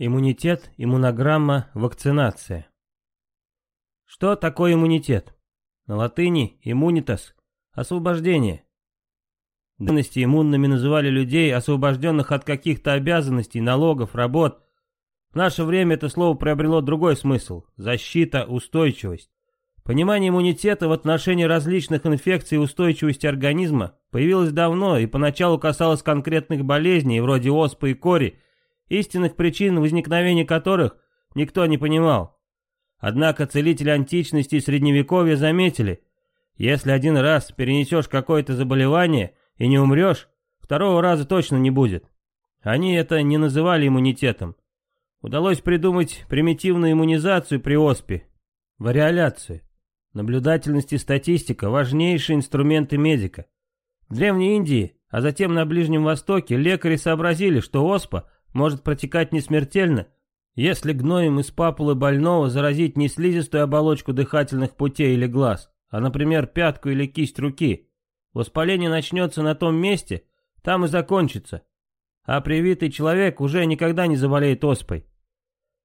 Иммунитет, иммунограмма, вакцинация. Что такое иммунитет? На латыни иммунитас – освобождение. Древности иммунными называли людей, освобожденных от каких-то обязанностей, налогов, работ. В наше время это слово приобрело другой смысл – защита, устойчивость. Понимание иммунитета в отношении различных инфекций и устойчивости организма появилось давно и поначалу касалось конкретных болезней, вроде оспы и кори, истинных причин возникновения которых никто не понимал. Однако целители античности и средневековья заметили, если один раз перенесешь какое-то заболевание и не умрешь, второго раза точно не будет. Они это не называли иммунитетом. Удалось придумать примитивную иммунизацию при оспе, вариоляцию. Наблюдательность и статистика – важнейшие инструменты медика. В Древней Индии, а затем на Ближнем Востоке лекари сообразили, что оспа – может протекать не смертельно, если гноем из папулы больного заразить не слизистую оболочку дыхательных путей или глаз, а, например, пятку или кисть руки. Воспаление начнется на том месте, там и закончится. А привитый человек уже никогда не заболеет оспой.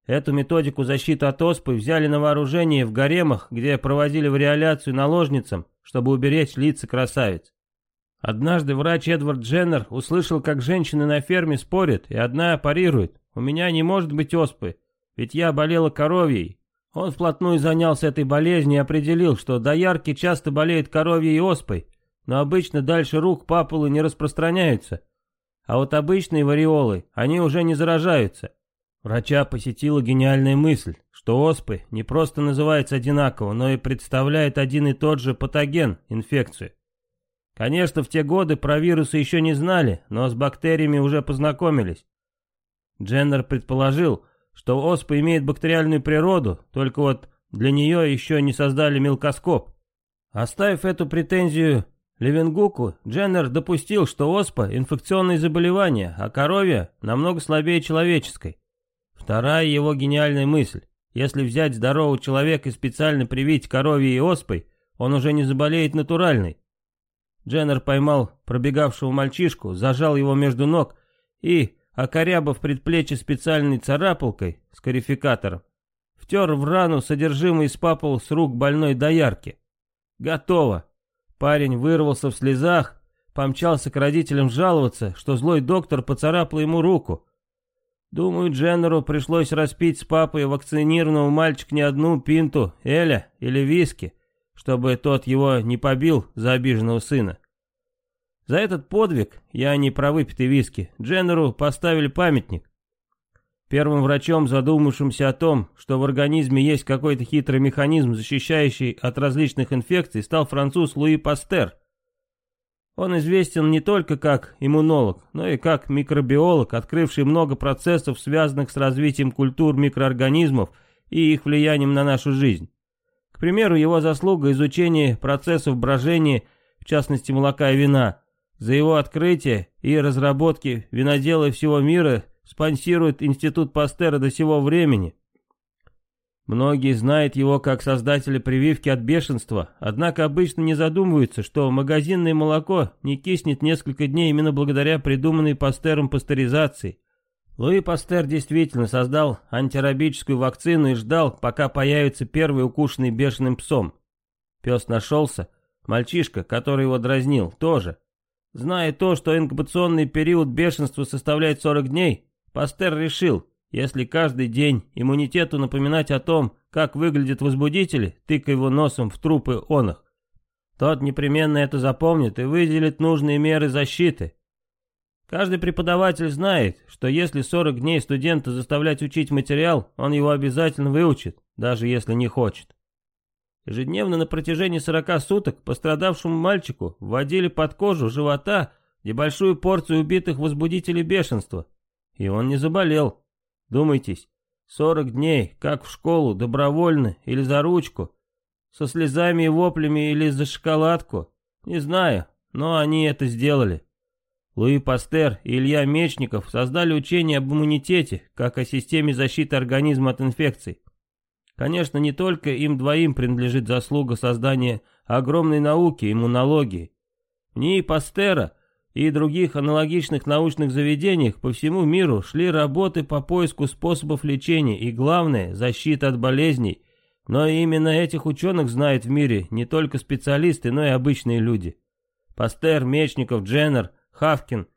Эту методику защиты от оспы взяли на вооружение в гаремах, где проводили вариоляцию наложницам, чтобы уберечь лица красавиц. Однажды врач Эдвард Дженнер услышал, как женщины на ферме спорят, и одна парирует. «У меня не может быть оспы, ведь я болела коровьей». Он вплотную занялся этой болезнью и определил, что доярки часто болеют коровьей оспой, но обычно дальше рук папулы не распространяются. А вот обычные вариолы, они уже не заражаются. Врача посетила гениальная мысль, что оспы не просто называется одинаково, но и представляет один и тот же патоген, инфекцию. Конечно, в те годы про вирусы еще не знали, но с бактериями уже познакомились. Дженнер предположил, что оспа имеет бактериальную природу, только вот для нее еще не создали мелкоскоп. Оставив эту претензию Левенгуку, Дженнер допустил, что оспа – инфекционное заболевание, а коровья намного слабее человеческой. Вторая его гениальная мысль. Если взять здорового человека и специально привить коровьей и оспой, он уже не заболеет натуральной. Дженнер поймал пробегавшего мальчишку, зажал его между ног и, окорябав предплечье специальной царапалкой с карификатором, втер в рану содержимое из папул с рук больной доярки. Готово. Парень вырвался в слезах, помчался к родителям жаловаться, что злой доктор поцарапал ему руку. Думаю, Дженнеру пришлось распить с папой вакцинированного мальчика не одну пинту Эля или виски, чтобы тот его не побил за обиженного сына. За этот подвиг, я не про выпитый виски, Дженнеру поставили памятник. Первым врачом, задумавшимся о том, что в организме есть какой-то хитрый механизм, защищающий от различных инфекций, стал француз Луи Пастер. Он известен не только как иммунолог, но и как микробиолог, открывший много процессов, связанных с развитием культур микроорганизмов и их влиянием на нашу жизнь. Примеру, его заслуга изучение процессов брожения, в частности молока и вина. За его открытие и разработки виноделы всего мира спонсируют Институт Пастера до сего времени. Многие знают его как создателя прививки от бешенства, однако обычно не задумываются, что магазинное молоко не киснет несколько дней именно благодаря придуманной Пастером пастеризации. Луи Пастер действительно создал антирабическую вакцину и ждал, пока появится первый укушенный бешеным псом. Пес нашелся, мальчишка, который его дразнил, тоже. Зная то, что инкубационный период бешенства составляет 40 дней, Пастер решил, если каждый день иммунитету напоминать о том, как выглядят возбудители, тыкая его носом в трупы онах, тот непременно это запомнит и выделит нужные меры защиты. Каждый преподаватель знает, что если 40 дней студента заставлять учить материал, он его обязательно выучит, даже если не хочет. Ежедневно на протяжении 40 суток пострадавшему мальчику вводили под кожу живота небольшую порцию убитых возбудителей бешенства, и он не заболел. Думайтесь, 40 дней, как в школу, добровольно или за ручку, со слезами и воплями или за шоколадку, не знаю, но они это сделали. Луи Пастер и Илья Мечников создали учение об иммунитете, как о системе защиты организма от инфекций. Конечно, не только им двоим принадлежит заслуга создания огромной науки иммунологии. В ней Пастера и других аналогичных научных заведениях по всему миру шли работы по поиску способов лечения и, главное, защиты от болезней, но именно этих ученых знают в мире не только специалисты, но и обычные люди. Пастер, Мечников, Дженнер, Хавкин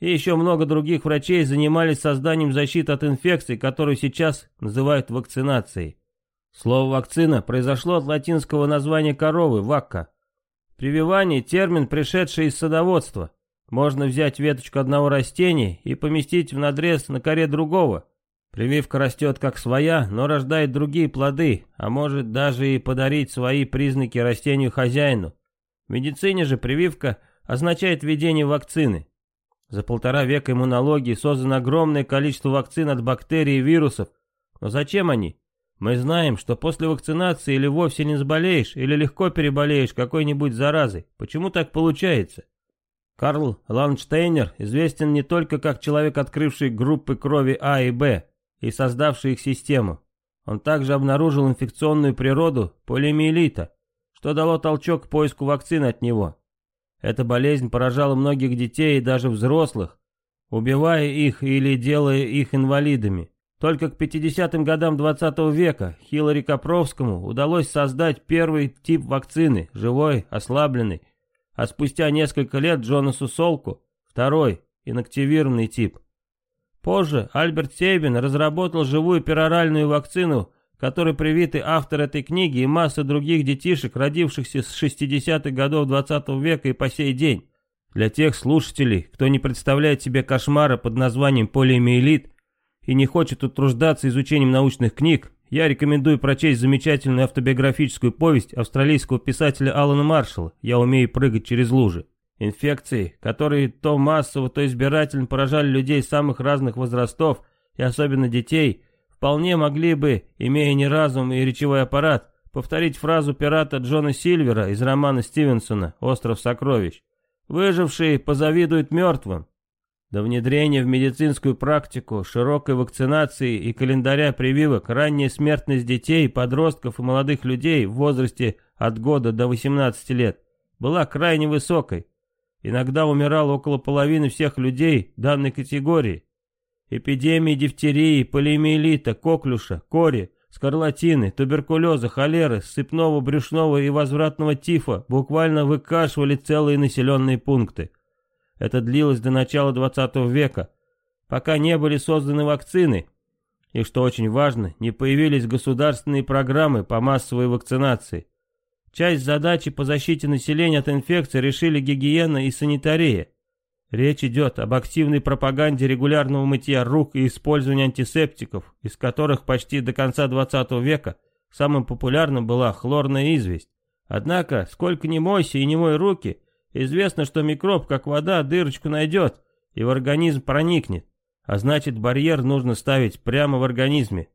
и еще много других врачей занимались созданием защиты от инфекций, которую сейчас называют вакцинацией. Слово «вакцина» произошло от латинского названия коровы – «вакка». Прививание – термин, пришедший из садоводства. Можно взять веточку одного растения и поместить в надрез на коре другого. Прививка растет как своя, но рождает другие плоды, а может даже и подарить свои признаки растению хозяину. В медицине же прививка означает введение вакцины. За полтора века иммунологии создано огромное количество вакцин от бактерий и вирусов. Но зачем они? Мы знаем, что после вакцинации или вовсе не заболеешь, или легко переболеешь какой-нибудь заразой. Почему так получается? Карл Ланштейнер известен не только как человек, открывший группы крови А и Б и создавший их систему. Он также обнаружил инфекционную природу полиомиелита, что дало толчок к поиску вакцины от него. Эта болезнь поражала многих детей и даже взрослых, убивая их или делая их инвалидами. Только к 50-м годам 20 -го века Хиллари Копровскому удалось создать первый тип вакцины, живой, ослабленный, а спустя несколько лет Джонасу Солку второй, инактивированный тип. Позже Альберт Сейбин разработал живую пероральную вакцину, которой привиты автор этой книги и масса других детишек, родившихся с 60-х годов 20 -го века и по сей день. Для тех слушателей, кто не представляет себе кошмара под названием полиомиелит и не хочет утруждаться изучением научных книг, я рекомендую прочесть замечательную автобиографическую повесть австралийского писателя Алана Маршалла «Я умею прыгать через лужи». Инфекции, которые то массово, то избирательно поражали людей самых разных возрастов, и особенно детей, вполне могли бы, имея не разум и речевой аппарат, повторить фразу пирата Джона Сильвера из романа Стивенсона «Остров сокровищ». «Выжившие позавидуют мертвым». До внедрения в медицинскую практику, широкой вакцинации и календаря прививок ранняя смертность детей, подростков и молодых людей в возрасте от года до 18 лет была крайне высокой. Иногда умирало около половины всех людей данной категории. Эпидемии дифтерии, полиомиелита, коклюша, кори, скарлатины, туберкулеза, холеры, сыпного, брюшного и возвратного тифа буквально выкашивали целые населенные пункты. Это длилось до начала 20 века, пока не были созданы вакцины, и, что очень важно, не появились государственные программы по массовой вакцинации. Часть задачи по защите населения от инфекции решили гигиена и санитария. Речь идет об активной пропаганде регулярного мытья рук и использования антисептиков, из которых почти до конца 20 века самым популярным была хлорная известь. Однако, сколько ни мойся и не мой руки, Известно, что микроб, как вода, дырочку найдет и в организм проникнет, а значит барьер нужно ставить прямо в организме.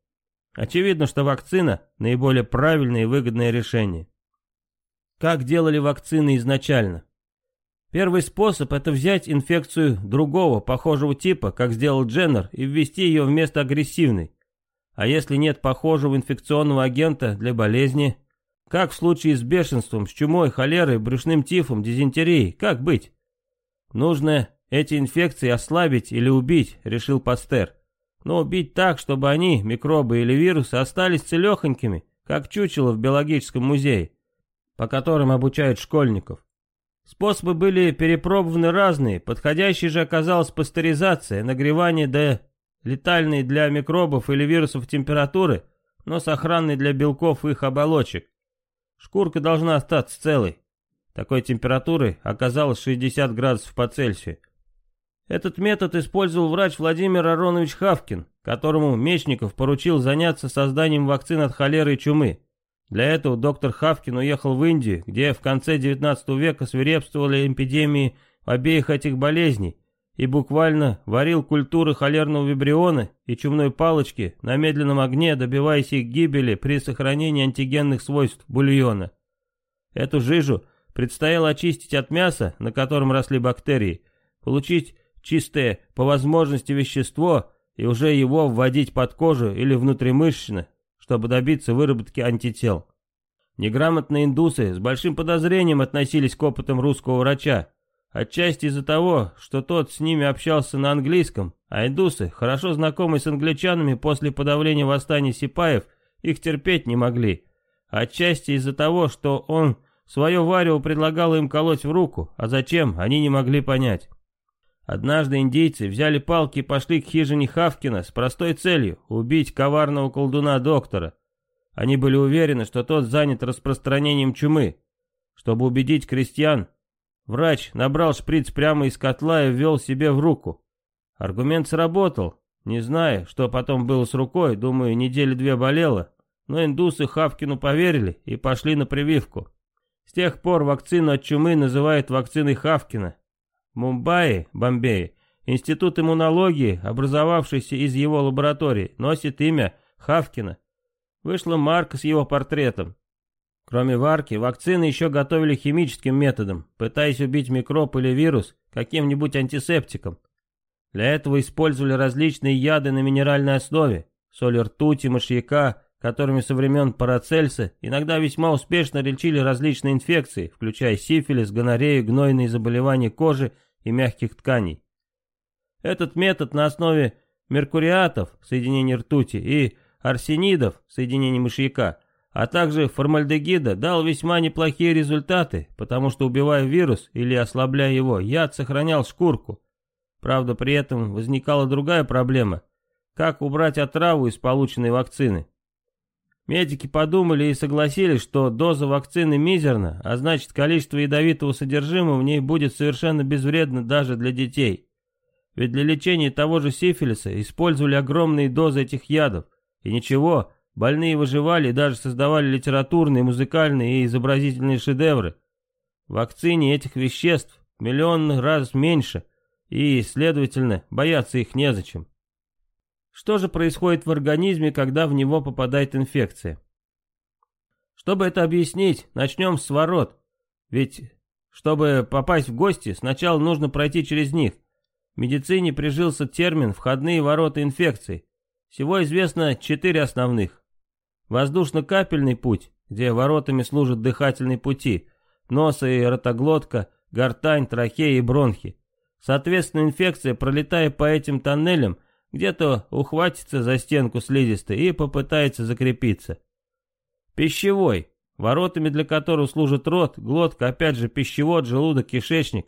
Очевидно, что вакцина – наиболее правильное и выгодное решение. Как делали вакцины изначально? Первый способ – это взять инфекцию другого, похожего типа, как сделал Дженнер, и ввести ее вместо агрессивной. А если нет похожего инфекционного агента для болезни – как в случае с бешенством, с чумой, холерой, брюшным тифом, дизентерией? Как быть? Нужно эти инфекции ослабить или убить, решил Пастер. Но убить так, чтобы они, микробы или вирусы, остались целехонькими, как чучело в биологическом музее, по которым обучают школьников. Способы были перепробованы разные, подходящей же оказалась пастеризация, нагревание до летальной для микробов или вирусов температуры, но сохранной для белков их оболочек. Шкурка должна остаться целой. Такой температуры оказалось 60 градусов по Цельсию. Этот метод использовал врач Владимир Аронович Хавкин, которому Мечников поручил заняться созданием вакцин от холеры и чумы. Для этого доктор Хавкин уехал в Индию, где в конце 19 века свирепствовали эпидемии обеих этих болезней, и буквально варил культуры холерного вибриона и чумной палочки на медленном огне, добиваясь их гибели при сохранении антигенных свойств бульона. Эту жижу предстояло очистить от мяса, на котором росли бактерии, получить чистое по возможности вещество и уже его вводить под кожу или внутримышечно, чтобы добиться выработки антител. Неграмотные индусы с большим подозрением относились к опытам русского врача, Отчасти из-за того, что тот с ними общался на английском, а индусы, хорошо знакомые с англичанами после подавления восстания сипаев, их терпеть не могли. Отчасти из-за того, что он свое варево предлагал им колоть в руку, а зачем, они не могли понять. Однажды индейцы взяли палки и пошли к хижине Хавкина с простой целью – убить коварного колдуна-доктора. Они были уверены, что тот занят распространением чумы. Чтобы убедить крестьян, врач набрал шприц прямо из котла и ввел себе в руку. Аргумент сработал. Не знаю, что потом было с рукой, думаю, недели две болело. Но индусы Хавкину поверили и пошли на прививку. С тех пор вакцину от чумы называют вакциной Хавкина, Мумбаи, Бомбее, институт иммунологии, образовавшийся из его лаборатории, носит имя Хавкина. Вышла марка с его портретом. Кроме варки, вакцины еще готовили химическим методом, пытаясь убить микроб или вирус каким-нибудь антисептиком. Для этого использовали различные яды на минеральной основе, соль ртути, мышьяка, которыми со времен Парацельса иногда весьма успешно лечили различные инфекции, включая сифилис, гонорею, гнойные заболевания кожи и мягких тканей. Этот метод на основе меркуриатов, соединений ртути, и арсенидов, соединений мышьяка, а также формальдегида, дал весьма неплохие результаты, потому что убивая вирус или ослабляя его, яд сохранял шкурку. Правда, при этом возникала другая проблема – как убрать отраву из полученной вакцины. Медики подумали и согласились, что доза вакцины мизерна, а значит количество ядовитого содержимого в ней будет совершенно безвредно даже для детей. Ведь для лечения того же сифилиса использовали огромные дозы этих ядов. И ничего, больные выживали и даже создавали литературные, музыкальные и изобразительные шедевры. В вакцине этих веществ миллион раз меньше, и, следовательно, бояться их незачем. Что же происходит в организме, когда в него попадает инфекция? Чтобы это объяснить, начнем с ворот. Ведь, чтобы попасть в гости, сначала нужно пройти через них. В медицине прижился термин «входные ворота инфекции». Всего известно четыре основных. Воздушно-капельный путь, где воротами служат дыхательные пути, носа и ротоглотка, гортань, трахея и бронхи. Соответственно, инфекция, пролетая по этим тоннелям, где-то ухватится за стенку слизистой и попытается закрепиться. Пищевой, воротами для которого служит рот, глотка, опять же пищевод, желудок, кишечник.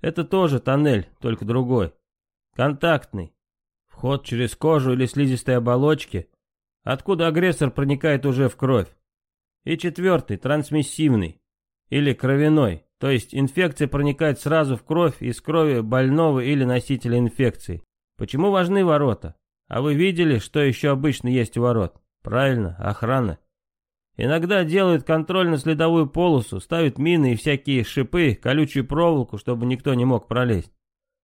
Это тоже тоннель, только другой. Контактный. Вход через кожу или слизистые оболочки, откуда агрессор проникает уже в кровь. И четвертый, трансмиссивный, или кровяной, то есть инфекция проникает сразу в кровь из крови больного или носителя инфекции. Почему важны ворота? А вы видели, что еще обычно есть у ворот? Правильно, охрана. Иногда делают контрольно-следовую полосу, ставят мины и всякие шипы, колючую проволоку, чтобы никто не мог пролезть.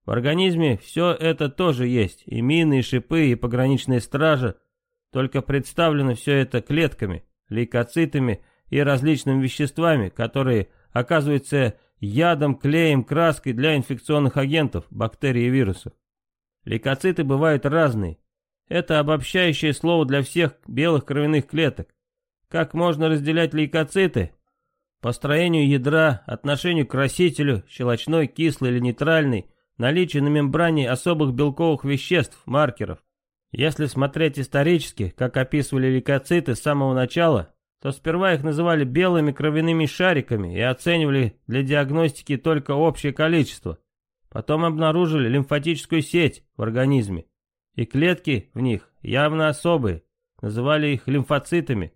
В организме все это тоже есть, и мины, и шипы, и пограничная стража, только представлено все это клетками, лейкоцитами и различными веществами, которые оказываются ядом, клеем, краской для инфекционных агентов, бактерий и вирусов. Лейкоциты бывают разные. Это обобщающее слово для всех белых кровяных клеток. Как можно разделять лейкоциты? По строению ядра, отношению к красителю, щелочной, кислый или нейтральный, наличию на мембране особых белковых веществ, маркеров. Если смотреть исторически, как описывали лейкоциты с самого начала, то сперва их называли белыми кровяными шариками и оценивали для диагностики только общее количество. Потом обнаружили лимфатическую сеть в организме, и клетки в них явно особые, называли их лимфоцитами.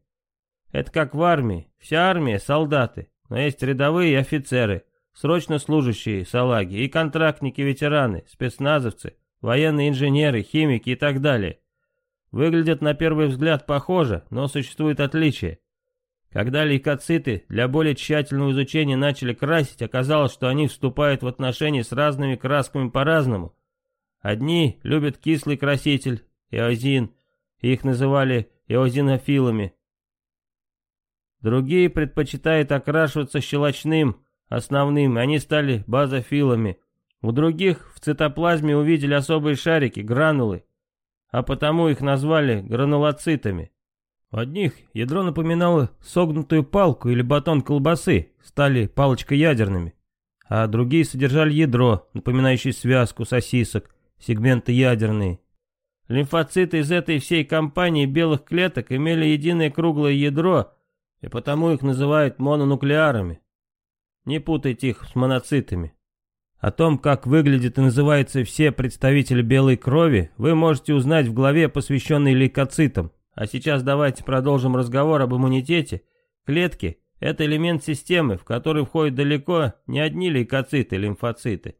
Это как в армии, вся армия — солдаты, но есть рядовые и офицеры, срочно служащие салаги и контрактники-ветераны, спецназовцы, военные инженеры, химики и так далее. Выглядят на первый взгляд похоже, но существует отличие. Когда лейкоциты для более тщательного изучения начали красить, оказалось, что они вступают в отношения с разными красками по-разному. Одни любят кислый краситель, эозин, их называли эозинофилами. Другие предпочитают окрашиваться щелочным, основным, они стали базофилами. У других в цитоплазме увидели особые шарики, гранулы, а потому их назвали гранулоцитами. Одних ядро напоминало согнутую палку или батон колбасы, стали палочкоядерными. а другие содержали ядро, напоминающее связку сосисок, сегменты ядерные. Лимфоциты из этой всей компании белых клеток имели единое круглое ядро, и потому их называют мононуклеарами. Не путайте их с моноцитами. О том, как выглядят и называются все представители белой крови, вы можете узнать в главе, посвященной лейкоцитам. А сейчас давайте продолжим разговор об иммунитете. Клетки – это элемент системы, в который входят далеко не одни лейкоциты, лимфоциты.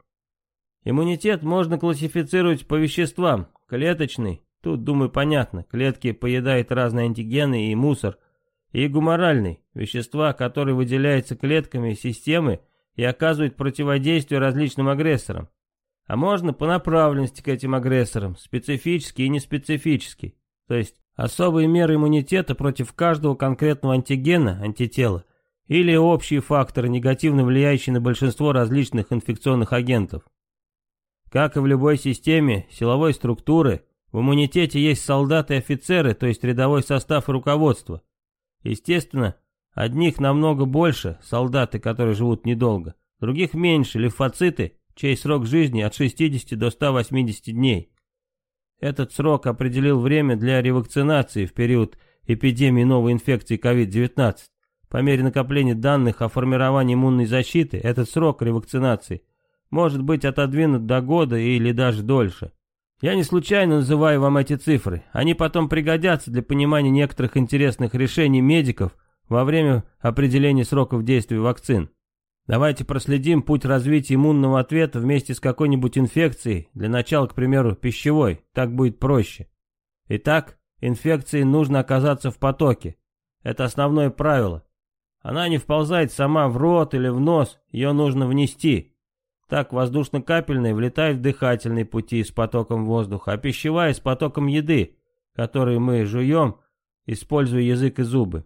Иммунитет можно классифицировать по веществам. Клеточный, тут, думаю, понятно, клетки поедают разные антигены и мусор. И гуморальный, вещества, которые выделяются клетками системы – и оказывают противодействие различным агрессорам. А можно по направленности к этим агрессорам, специфический и неспецифический. То есть особые меры иммунитета против каждого конкретного антигена, антитела, или общие факторы, негативно влияющие на большинство различных инфекционных агентов. Как и в любой системе силовой структуры, в иммунитете есть солдаты и офицеры, то есть рядовой состав и руководство. Естественно, Одних намного больше, солдаты, которые живут недолго, других меньше, лимфоциты, чей срок жизни от 60 до 180 дней. Этот срок определил время для ревакцинации в период эпидемии новой инфекции COVID-19. По мере накопления данных о формировании иммунной защиты, этот срок ревакцинации может быть отодвинут до года или даже дольше. Я не случайно называю вам эти цифры. Они потом пригодятся для понимания некоторых интересных решений медиков во время определения сроков действия вакцин. Давайте проследим путь развития иммунного ответа вместе с какой-нибудь инфекцией, для начала, к примеру, пищевой, так будет проще. Итак, инфекции нужно оказаться в потоке. Это основное правило. Она не вползает сама в рот или в нос, ее нужно внести. Так воздушно-капельная влетает в дыхательные пути с потоком воздуха, а пищевая с потоком еды, который мы жуем, используя язык и зубы.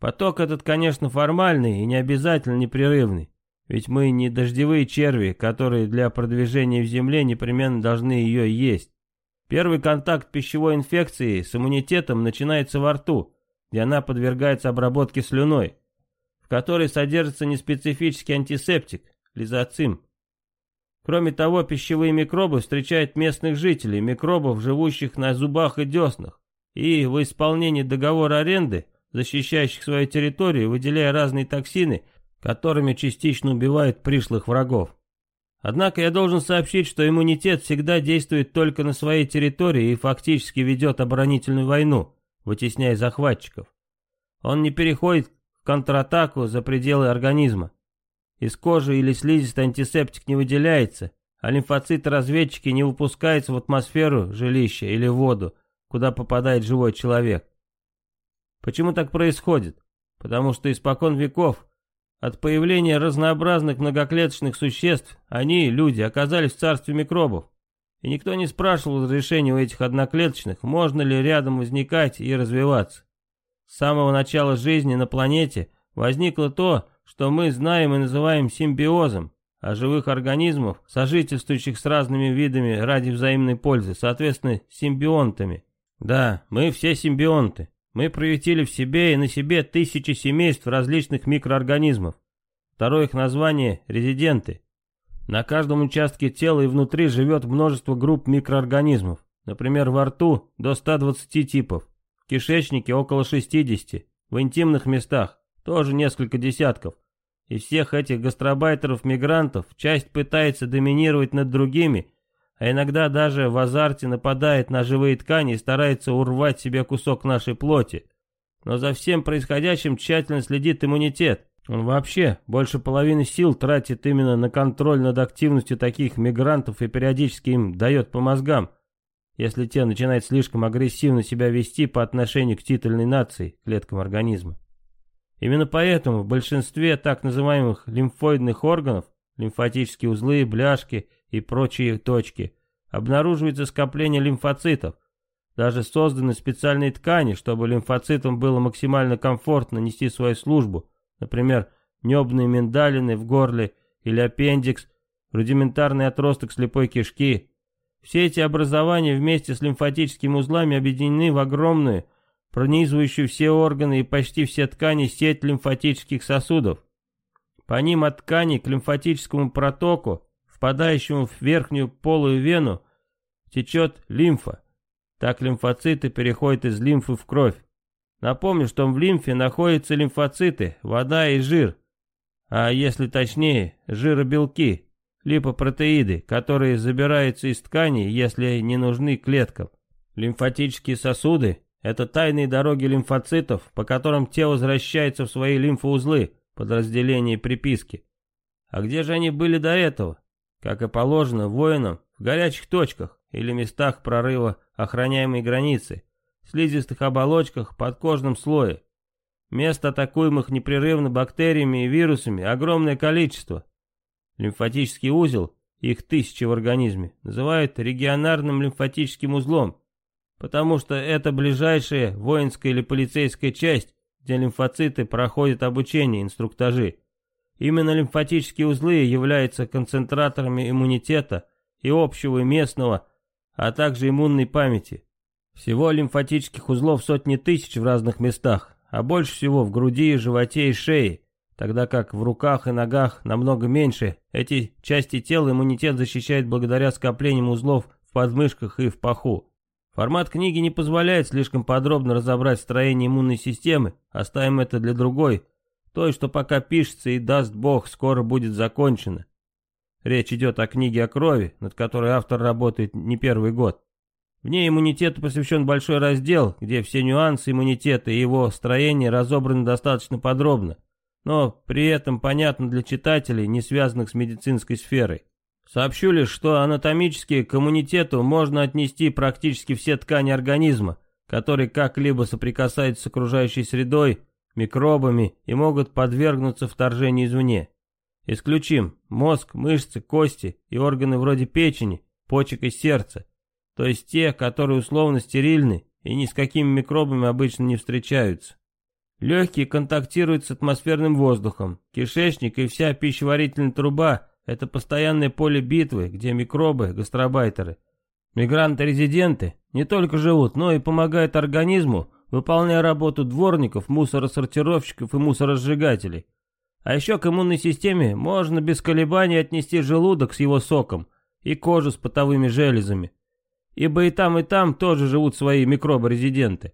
Поток этот, конечно, формальный и не обязательно непрерывный. Ведь мы не дождевые черви, которые для продвижения в земле непременно должны ее есть. Первый контакт пищевой инфекции с иммунитетом начинается во рту, где она подвергается обработке слюной, в которой содержится неспецифический антисептик, лизоцим. Кроме того, пищевые микробы встречают местных жителей, микробов, живущих на зубах и деснах, и в исполнении договора аренды – защищающих свою территорию, выделяя разные токсины, которыми частично убивают пришлых врагов. Однако я должен сообщить, что иммунитет всегда действует только на своей территории и фактически ведет оборонительную войну, вытесняя захватчиков. Он не переходит в контратаку за пределы организма. Из кожи или слизистой антисептик не выделяется, а лимфоциты-разведчики не выпускаются в атмосферу жилища или воду, куда попадает живой человек. Почему так происходит? Потому что испокон веков от появления разнообразных многоклеточных существ они, люди, оказались в царстве микробов. И никто не спрашивал разрешения у этих одноклеточных, можно ли рядом возникать и развиваться. С самого начала жизни на планете возникло то, что мы знаем и называем симбиозом, а живых организмов, сожительствующих с разными видами ради взаимной пользы, соответственно, симбионтами. Да, мы все симбионты. Мы приютили в себе и на себе тысячи семейств различных микроорганизмов. Второе их название – резиденты. На каждом участке тела и внутри живет множество групп микроорганизмов. Например, во рту до 120 типов, в кишечнике около 60, в интимных местах тоже несколько десятков. И всех этих гастробайтеров-мигрантов часть пытается доминировать над другими – а иногда даже в азарте нападает на живые ткани и старается урвать себе кусок нашей плоти. Но за всем происходящим тщательно следит иммунитет. Он вообще больше половины сил тратит именно на контроль над активностью таких мигрантов и периодически им дает по мозгам, если те начинают слишком агрессивно себя вести по отношению к титульной нации, клеткам организма. Именно поэтому в большинстве так называемых лимфоидных органов, лимфатические узлы, бляшки – и прочие точки, обнаруживается скопление лимфоцитов. Даже созданы специальные ткани, чтобы лимфоцитам было максимально комфортно нести свою службу, например, небные миндалины в горле или аппендикс, рудиментарный отросток слепой кишки. Все эти образования вместе с лимфатическими узлами объединены в огромную, пронизывающую все органы и почти все ткани сеть лимфатических сосудов. По ним от ткани к лимфатическому протоку, впадающему в верхнюю полую вену, течет лимфа. Так лимфоциты переходят из лимфы в кровь. Напомню, что в лимфе находятся лимфоциты, вода и жир. А если точнее, жиробелки, липопротеиды, которые забираются из тканей, если не нужны клеткам. Лимфатические сосуды – это тайные дороги лимфоцитов, по которым те возвращаются в свои лимфоузлы, подразделения приписки. А где же они были до этого? Как и положено воинам, в горячих точках или местах прорыва охраняемой границы, слизистых оболочках, подкожном слое. Мест, атакуемых непрерывно бактериями и вирусами, огромное количество. Лимфатический узел, их тысячи в организме, называют регионарным лимфатическим узлом, потому что это ближайшая воинская или полицейская часть, где лимфоциты проходят обучение, инструктажи. Именно лимфатические узлы являются концентраторами иммунитета и общего и местного, а также иммунной памяти. Всего лимфатических узлов сотни тысяч в разных местах, а больше всего в груди, животе и шее, тогда как в руках и ногах намного меньше. Эти части тела иммунитет защищает благодаря скоплениям узлов в подмышках и в паху. Формат книги не позволяет слишком подробно разобрать строение иммунной системы, оставим это для другой, той, что пока пишется и даст бог, скоро будет закончено. Речь идет о книге о крови, над которой автор работает не первый год. В ней иммунитету посвящен большой раздел, где все нюансы иммунитета и его строения разобраны достаточно подробно, но при этом понятно для читателей, не связанных с медицинской сферой. Сообщу лишь, что анатомически к иммунитету можно отнести практически все ткани организма, которые как-либо соприкасаются с окружающей средой, микробами и могут подвергнуться вторжению извне. Исключим мозг, мышцы, кости и органы вроде печени, почек и сердца, то есть те, которые условно стерильны и ни с какими микробами обычно не встречаются. Легкие контактируют с атмосферным воздухом, кишечник и вся пищеварительная труба – это постоянное поле битвы, где микробы, гастробайтеры, мигранты-резиденты не только живут, но и помогают организму, выполняя работу дворников, мусоросортировщиков и мусоросжигателей. А еще к иммунной системе можно без колебаний отнести желудок с его соком и кожу с потовыми железами ибо и там, и там тоже живут свои микробы-резиденты.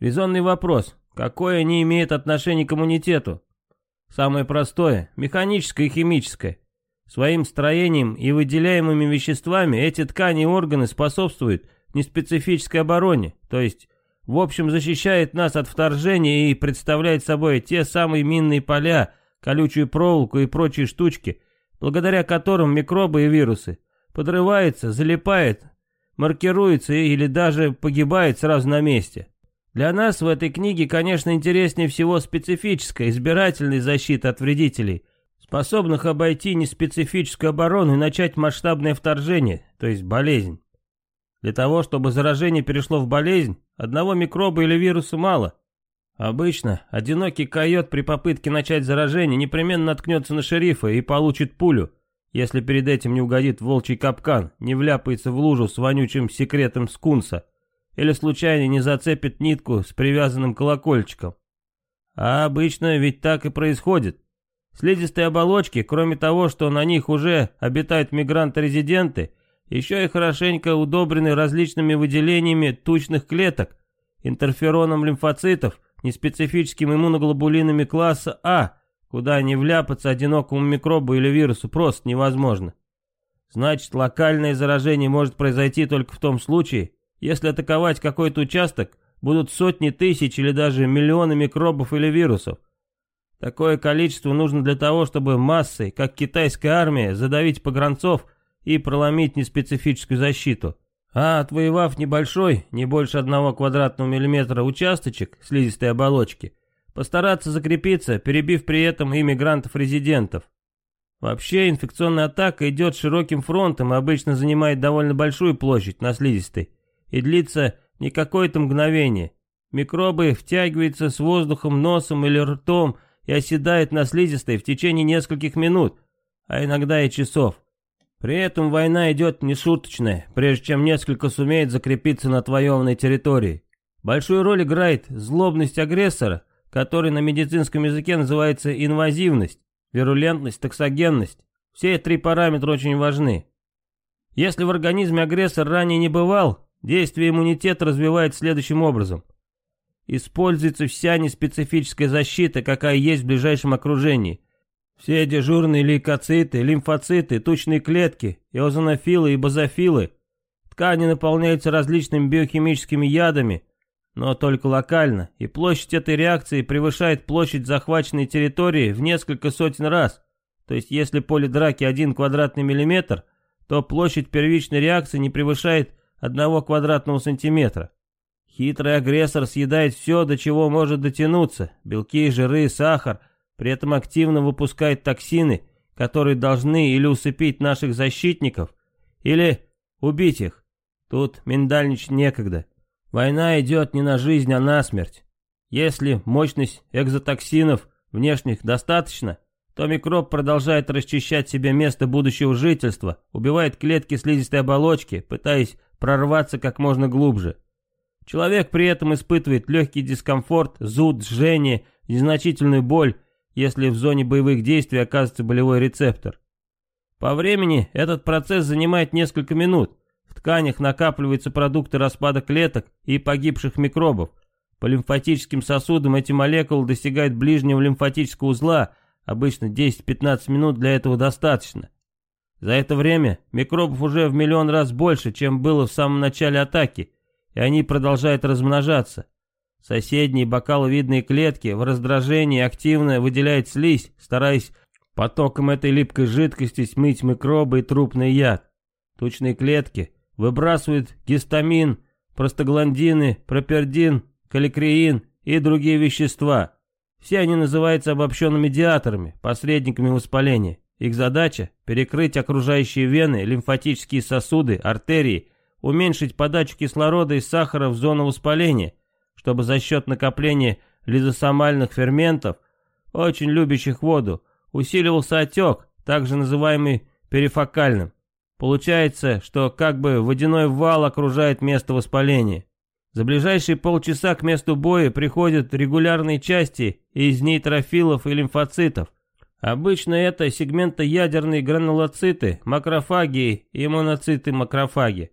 Резонный вопрос, какое они имеют отношение к иммунитету? Самое простое, механическое и химическое. Своим строением и выделяемыми веществами эти ткани и органы способствуют неспецифической обороне, то есть в общем защищает нас от вторжения и представляет собой те самые минные поля, колючую проволоку и прочие штучки, благодаря которым микробы и вирусы подрываются, залипают, маркируется или даже погибает сразу на месте. Для нас в этой книге, конечно, интереснее всего специфическая, избирательная защита от вредителей, способных обойти неспецифическую оборону и начать масштабное вторжение, то есть болезнь. Для того, чтобы заражение перешло в болезнь, одного микроба или вируса мало. Обычно одинокий койот при попытке начать заражение непременно наткнется на шерифа и получит пулю – если перед этим не угодит волчий капкан, не вляпается в лужу с вонючим секретом скунса, или случайно не зацепит нитку с привязанным колокольчиком. А обычно ведь так и происходит. Слизистые оболочки, кроме того, что на них уже обитают мигранты-резиденты, еще и хорошенько удобрены различными выделениями тучных клеток, интерфероном лимфоцитов, неспецифическим иммуноглобулинами класса А, куда не вляпаться одинокому микробу или вирусу просто невозможно. Значит, локальное заражение может произойти только в том случае, если атаковать какой-то участок будут сотни тысяч или даже миллионы микробов или вирусов. Такое количество нужно для того, чтобы массой, как китайская армия, задавить погранцов и проломить неспецифическую защиту. А отвоевав небольшой, не больше одного квадратного миллиметра участочек слизистой оболочки – Постараться закрепиться, перебив при этом иммигрантов-резидентов. Вообще, инфекционная атака идет широким фронтом и обычно занимает довольно большую площадь на слизистой и длится не какое-то мгновение. Микробы втягиваются с воздухом, носом или ртом и оседают на слизистой в течение нескольких минут, а иногда и часов. При этом война идет нешуточная, прежде чем несколько сумеет закрепиться на отвоеванной территории. Большую роль играет злобность агрессора – который на медицинском языке называется инвазивность. вирулентность, токсогенность. Все три параметра очень важны. Если в организме агрессор ранее не бывал, действие иммунитета развивается следующим образом. Используется вся неспецифическая защита, какая есть в ближайшем окружении. Все дежурные лейкоциты, лимфоциты, тучные клетки, эозонофилы и базофилы. Ткани наполняются различными биохимическими ядами, но только локально, и площадь этой реакции превышает площадь захваченной территории в несколько сотен раз. То есть если поле драки 1 квадратный миллиметр, то площадь первичной реакции не превышает 1 квадратного сантиметра. Хитрый агрессор съедает все, до чего может дотянуться, белки, жиры, сахар, при этом активно выпускает токсины, которые должны или усыпить наших защитников, или убить их. Тут миндальничать некогда. Война идет не на жизнь, а на смерть. Если мощность экзотоксинов внешних достаточно, то микроб продолжает расчищать себе место будущего жительства, убивает клетки слизистой оболочки, пытаясь прорваться как можно глубже. Человек при этом испытывает легкий дискомфорт, зуд, жжение, незначительную боль, если в зоне боевых действий оказывается болевой рецептор. По времени этот процесс занимает несколько минут. В тканях накапливаются продукты распада клеток и погибших микробов. По лимфатическим сосудам эти молекулы достигают ближнего лимфатического узла, обычно 10-15 минут для этого достаточно. За это время микробов уже в миллион раз больше, чем было в самом начале атаки, и они продолжают размножаться. Соседние бокаловидные клетки в раздражении активно выделяют слизь, стараясь потоком этой липкой жидкости смыть микробы и трупный яд. Тучные клетки выбрасывают гистамин, простагландины, пропердин, каликреин и другие вещества. Все они называются обобщенными медиаторами, посредниками воспаления. Их задача – перекрыть окружающие вены, лимфатические сосуды, артерии уменьшить подачу кислорода и сахара в зону воспаления, чтобы за счет накопления лизосомальных ферментов, очень любящих воду, усиливался отек, также называемый перифокальным. Получается, что как бы водяной вал окружает место воспаления. За ближайшие полчаса к месту боя приходят регулярные части из нейтрофилов и лимфоцитов. Обычно это сегментоядерные гранулоциты, макрофаги и моноциты-макрофаги.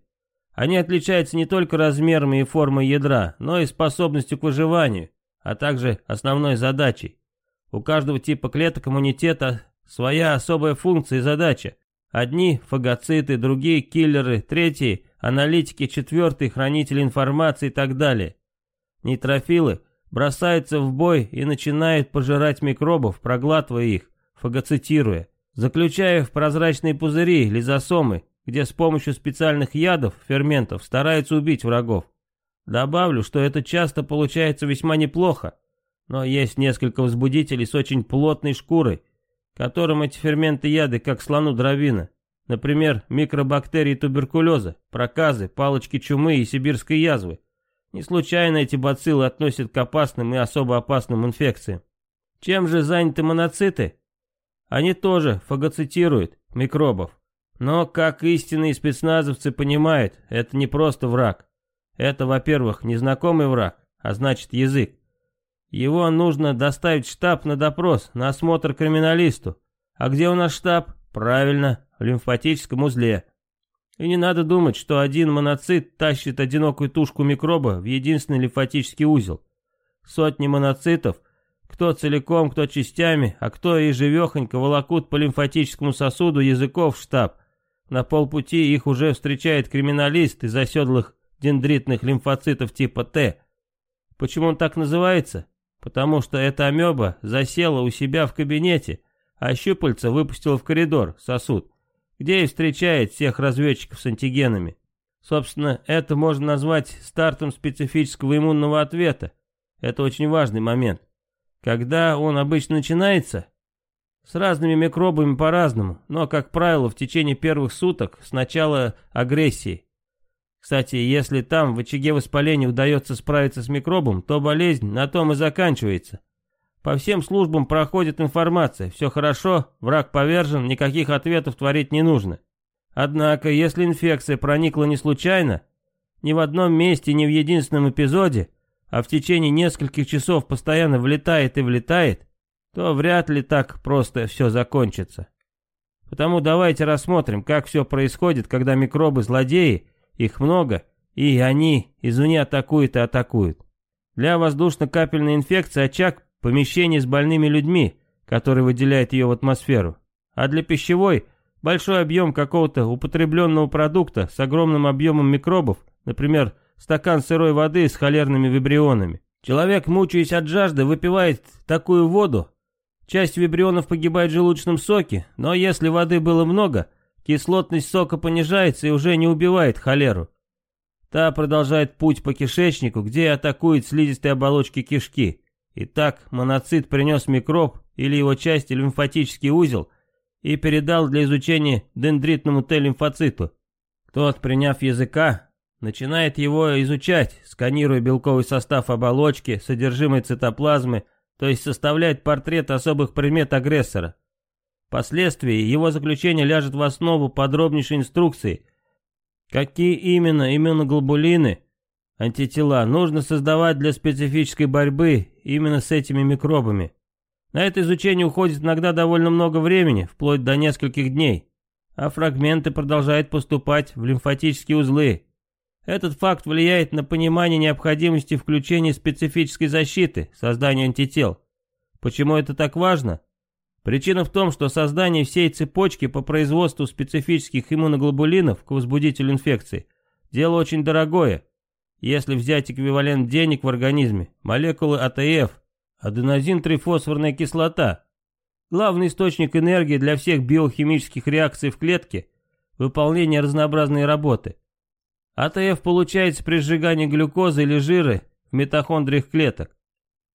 Они отличаются не только размерами и формой ядра, но и способностью к выживанию, а также основной задачей. У каждого типа клеток иммунитета своя особая функция и задача. Одни – фагоциты, другие – киллеры, третьи – аналитики, четвертые – хранители информации и так далее. Нейтрофилы бросаются в бой и начинают пожирать микробов, проглатывая их, фагоцитируя, заключая в прозрачные пузыри, лизосомы, где с помощью специальных ядов, ферментов, стараются убить врагов. Добавлю, что это часто получается весьма неплохо, но есть несколько возбудителей с очень плотной шкурой, которым эти ферменты яды как слону дровина. Например, микробактерии туберкулеза, проказы, палочки чумы и сибирской язвы. Не случайно эти бациллы относят к опасным и особо опасным инфекциям. Чем же заняты моноциты? Они тоже фагоцитируют микробов. Но, как истинные спецназовцы понимают, это не просто враг. Это, во-первых, незнакомый враг, а значит язык. Его нужно доставить в штаб на допрос, на осмотр криминалисту. А где у нас штаб? Правильно, в лимфатическом узле. И не надо думать, что один моноцит тащит одинокую тушку микроба в единственный лимфатический узел. Сотни моноцитов, кто целиком, кто частями, а кто и живехонько волокут по лимфатическому сосуду языков в штаб. На полпути их уже встречает криминалист из оседлых дендритных лимфоцитов типа Т. Почему он так называется? Потому что эта амеба засела у себя в кабинете, а щупальца выпустила в коридор, сосуд, где и встречает всех разведчиков с антигенами. Собственно, это можно назвать стартом специфического иммунного ответа. Это очень важный момент. Когда он обычно начинается, с разными микробами по-разному, но, как правило, в течение первых суток с начала агрессии. Кстати, если там в очаге воспаления удается справиться с микробом, то болезнь на том и заканчивается. По всем службам проходит информация, все хорошо, враг повержен, никаких ответов творить не нужно. Однако, если инфекция проникла не случайно, ни в одном месте, ни в единственном эпизоде, а в течение нескольких часов постоянно влетает и влетает, то вряд ли так просто все закончится. Потому давайте рассмотрим, как все происходит, когда микробы-злодеи, их много, и они извне атакуют и атакуют. Для воздушно-капельной инфекции очаг – помещение с больными людьми, который выделяет ее в атмосферу. А для пищевой – большой объем какого-то употребленного продукта с огромным объемом микробов, например, стакан сырой воды с холерными вибрионами. Человек, мучаясь от жажды, выпивает такую воду. Часть вибрионов погибает в желудочном соке, но если воды было много, кислотность сока понижается и уже не убивает холеру. Та продолжает путь по кишечнику, где атакует слизистые оболочки кишки. Итак, моноцит принес микроб или его часть лимфатический узел и передал для изучения дендритному Т-лимфоциту. Тот, приняв языка, начинает его изучать, сканируя белковый состав оболочки, содержимое цитоплазмы, то есть составляет портрет особых примет агрессора. Впоследствии его заключение ляжет в основу подробнейшей инструкции, какие именно иммуноглобулины, антитела, нужно создавать для специфической борьбы именно с этими микробами. На это изучение уходит иногда довольно много времени, вплоть до нескольких дней, а фрагменты продолжают поступать в лимфатические узлы, этот факт влияет на понимание необходимости включения специфической защиты, создания антител. Почему это так важно? Причина в том, что создание всей цепочки по производству специфических иммуноглобулинов к возбудителю инфекции – дело очень дорогое. Если взять эквивалент денег в организме, молекулы АТФ, аденозин-трифосфорная кислота, главный источник энергии для всех биохимических реакций в клетке, выполнение разнообразной работы, АТФ получается при сжигании глюкозы или жира в митохондриях клеток.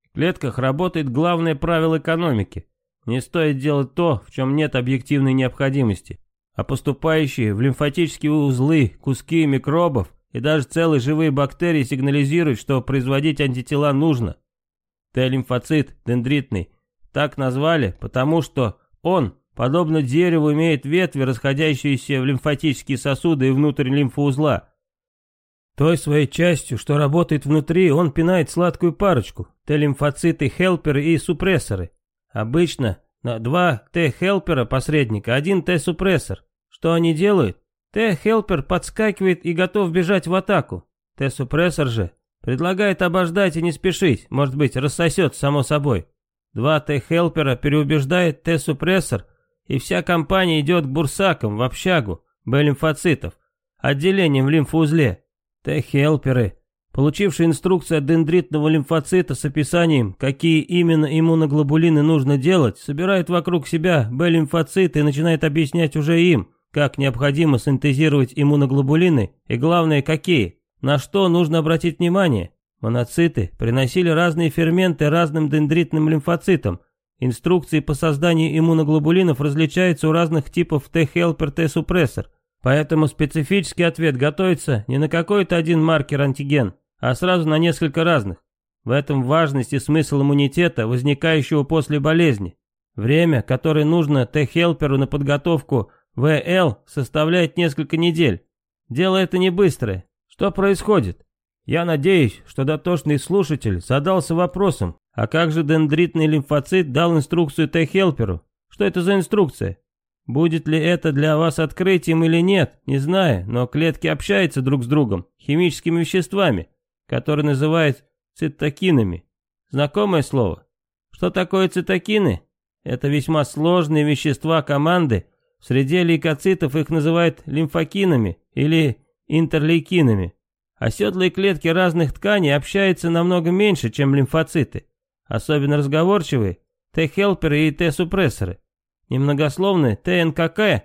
В клетках работает главное правило экономики. Не стоит делать то, в чем нет объективной необходимости. А поступающие в лимфатические узлы куски микробов и даже целые живые бактерии сигнализируют, что производить антитела нужно. Т-лимфоцит, дендритный, так назвали, потому что он, подобно дереву, имеет ветви, расходящиеся в лимфатические сосуды и внутрь лимфоузла. Той своей частью, что работает внутри, он пинает сладкую парочку, Т-лимфоциты, хелперы и супрессоры. Обычно на два Т-хелпера посредника, один Т-супрессор. Что они делают? Т-хелпер подскакивает и готов бежать в атаку. Т-супрессор же предлагает обождать и не спешить, может быть, рассосет само собой. Два Т-хелпера переубеждает Т-супрессор, и вся компания идет к бурсакам в общагу Б-лимфоцитов, отделением в лимфоузле. Т-хелперы, получившие инструкцию от дендритного лимфоцита с описанием, какие именно иммуноглобулины нужно делать, собирают вокруг себя Б-лимфоциты и начинают объяснять уже им, как необходимо синтезировать иммуноглобулины и главное какие, на что нужно обратить внимание. Моноциты приносили разные ферменты разным дендритным лимфоцитам. Инструкции по созданию иммуноглобулинов различаются у разных типов Т-хелпер, Т-супрессор. Поэтому специфический ответ готовится не на какой-то один маркер-антиген, а сразу на несколько разных. В этом важность и смысл иммунитета, возникающего после болезни. Время, которое нужно Т-хелперу на подготовку ВЛ, составляет несколько недель. Дело это не быстрое. Что происходит? Я надеюсь, что дотошный слушатель задался вопросом, а как же дендритный лимфоцит дал инструкцию Т-хелперу? Что это за инструкция? Будет ли это для вас открытием или нет, не знаю, но клетки общаются друг с другом химическими веществами, которые называют цитокинами. Знакомое слово? Что такое цитокины? Это весьма сложные вещества команды, в среде лейкоцитов их называют лимфокинами или интерлейкинами. Оседлые клетки разных тканей общаются намного меньше, чем лимфоциты. Особенно разговорчивые Т-хелперы и Т-супрессоры. Немногословные ТНКК,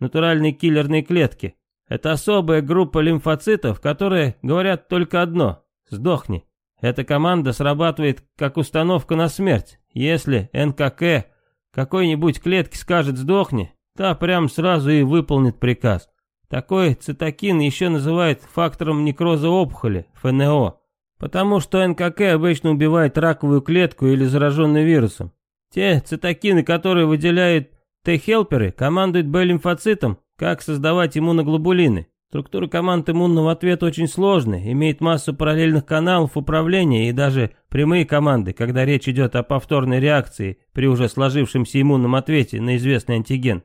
натуральные киллерные клетки, это особая группа лимфоцитов, которые говорят только одно – сдохни. Эта команда срабатывает как установка на смерть. Если НКК какой-нибудь клетке скажет «сдохни», та прям сразу и выполнит приказ. Такой цитокин еще называют фактором некроза опухоли, ФНО, потому что НКК обычно убивает раковую клетку или зараженную вирусом. Те цитокины, которые выделяют Т-хелперы, командуют Б-лимфоцитом, как создавать иммуноглобулины. Структура команд иммунного ответа очень сложная, имеет массу параллельных каналов управления и даже прямые команды, когда речь идет о повторной реакции при уже сложившемся иммунном ответе на известный антиген.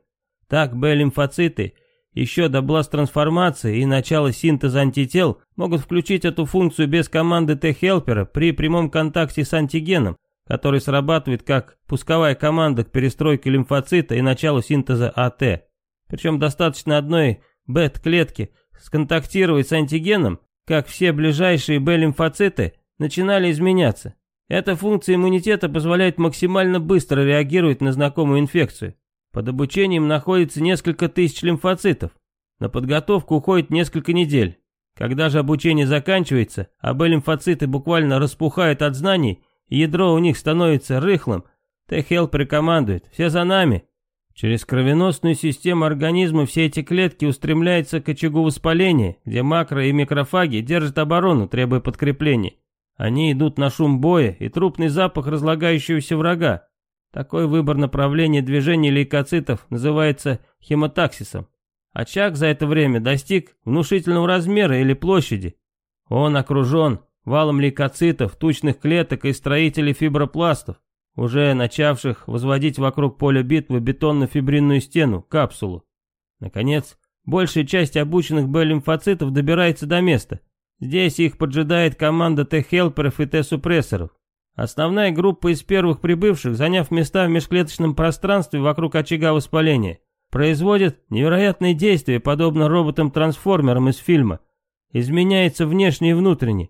Так, Б-лимфоциты еще до бласт-трансформации и начала синтеза антител могут включить эту функцию без команды Т-хелпера при прямом контакте с антигеном, который срабатывает как пусковая команда к перестройке лимфоцита и началу синтеза АТ. Причем достаточно одной бет-клетки сконтактировать с антигеном, как все ближайшие Б-лимфоциты начинали изменяться. Эта функция иммунитета позволяет максимально быстро реагировать на знакомую инфекцию. Под обучением находится несколько тысяч лимфоцитов. На подготовку уходит несколько недель. Когда же обучение заканчивается, а Б-лимфоциты буквально распухают от знаний, ядро у них становится рыхлым, Т-хелпер командует «Все за нами!» Через кровеносную систему организма все эти клетки устремляются к очагу воспаления, где макро- и микрофаги держат оборону, требуя подкрепления. Они идут на шум боя и трупный запах разлагающегося врага. Такой выбор направления движения лейкоцитов называется хемотаксисом. Очаг за это время достиг внушительного размера или площади. Он окружен валом лейкоцитов, тучных клеток и строителей фибропластов уже начавших возводить вокруг поля битвы бетонно-фибринную стену, капсулу. Наконец, большая часть обученных Б-лимфоцитов добирается до места. Здесь их поджидает команда Т-хелперов и Т-супрессоров. Основная группа из первых прибывших, заняв места в межклеточном пространстве вокруг очага воспаления, производит невероятные действия, подобно роботам-трансформерам из фильма. Изменяется внешне и внутренне.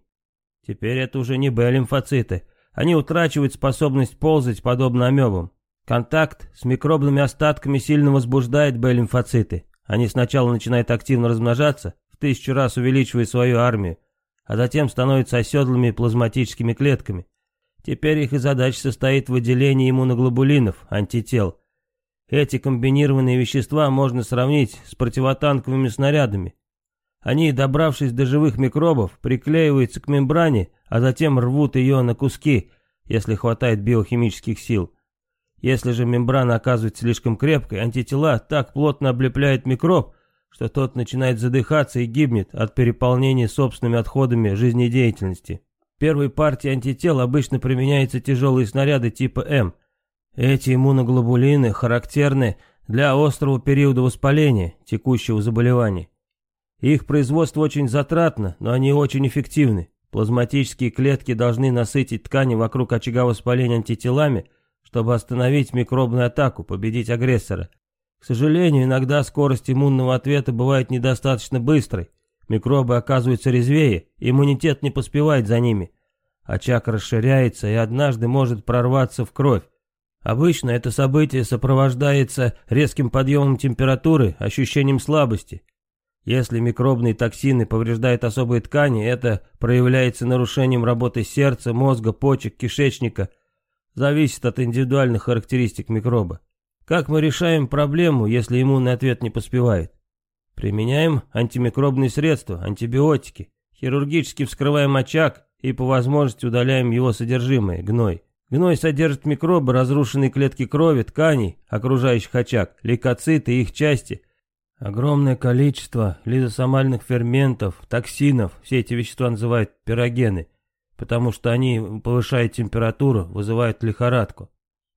Теперь это уже не Б-лимфоциты, они утрачивают способность ползать, подобно амебам. Контакт с микробными остатками сильно возбуждает Б-лимфоциты. Они сначала начинают активно размножаться, в тысячу раз увеличивая свою армию, а затем становятся оседлыми плазматическими клетками. Теперь их и задача состоит в выделении иммуноглобулинов, антител. Эти комбинированные вещества можно сравнить с противотанковыми снарядами. Они, добравшись до живых микробов, приклеиваются к мембране, а затем рвут ее на куски, если хватает биохимических сил. Если же мембрана оказывается слишком крепкой, антитела так плотно облепляют микроб, что тот начинает задыхаться и гибнет от переполнения собственными отходами жизнедеятельности. В первой партии антител обычно применяются тяжелые снаряды типа М. Эти иммуноглобулины характерны для острого периода воспаления, текущего заболевания. Их производство очень затратно, но они очень эффективны. Плазматические клетки должны насытить ткани вокруг очага воспаления антителами, чтобы остановить микробную атаку, победить агрессора. К сожалению, иногда скорость иммунного ответа бывает недостаточно быстрой. Микробы оказываются резвее, иммунитет не поспевает за ними. Очаг расширяется и однажды может прорваться в кровь. Обычно это событие сопровождается резким подъемом температуры, ощущением слабости. Если микробные токсины повреждают особые ткани, это проявляется нарушением работы сердца, мозга, почек, кишечника. Зависит от индивидуальных характеристик микроба. Как мы решаем проблему, если иммунный ответ не поспевает? Применяем антимикробные средства, антибиотики. Хирургически вскрываем очаг и по возможности удаляем его содержимое, гной. Гной содержит микробы, разрушенные клетки крови, тканей, окружающих очаг, лейкоциты и их части – Огромное количество лизосомальных ферментов, токсинов, все эти вещества называют пирогены, потому что они повышают температуру, вызывают лихорадку.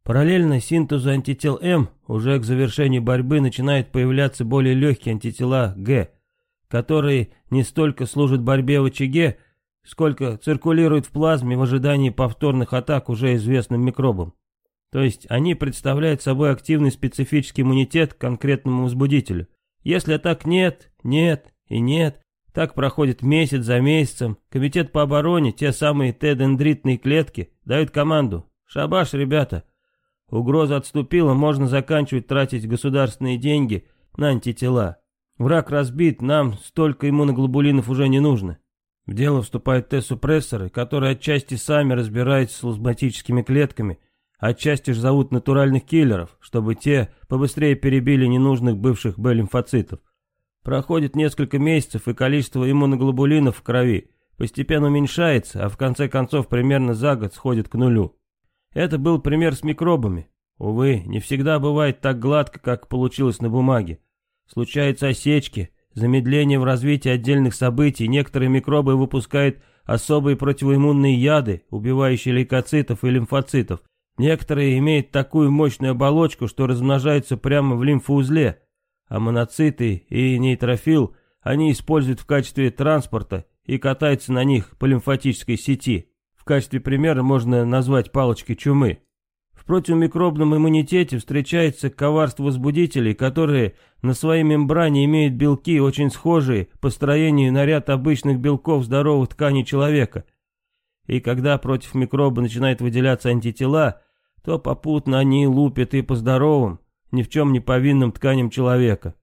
Параллельно синтезу антител М уже к завершению борьбы начинают появляться более легкие антитела Г, которые не столько служат борьбе в очаге, сколько циркулируют в плазме в ожидании повторных атак уже известным микробам. То есть они представляют собой активный специфический иммунитет к конкретному возбудителю. Если так нет, нет и нет, так проходит месяц за месяцем, комитет по обороне, те самые Т-дендритные клетки, дают команду. Шабаш, ребята. Угроза отступила, можно заканчивать тратить государственные деньги на антитела. Враг разбит, нам столько иммуноглобулинов уже не нужно. В дело вступают Т-супрессоры, которые отчасти сами разбираются с лазматическими клетками Отчасти ж зовут натуральных киллеров, чтобы те побыстрее перебили ненужных бывших Б-лимфоцитов. Проходит несколько месяцев, и количество иммуноглобулинов в крови постепенно уменьшается, а в конце концов примерно за год сходит к нулю. Это был пример с микробами. Увы, не всегда бывает так гладко, как получилось на бумаге. Случаются осечки, замедление в развитии отдельных событий, некоторые микробы выпускают особые противоиммунные яды, убивающие лейкоцитов и лимфоцитов. Некоторые имеют такую мощную оболочку, что размножаются прямо в лимфоузле, а моноциты и нейтрофил они используют в качестве транспорта и катаются на них по лимфатической сети. В качестве примера можно назвать палочки чумы. В противомикробном иммунитете встречается коварство возбудителей, которые на своей мембране имеют белки, очень схожие по строению на ряд обычных белков здоровых тканей человека. И когда против микроба начинают выделяться антитела, то попутно они лупят и по здоровым, ни в чем не повинным тканям человека.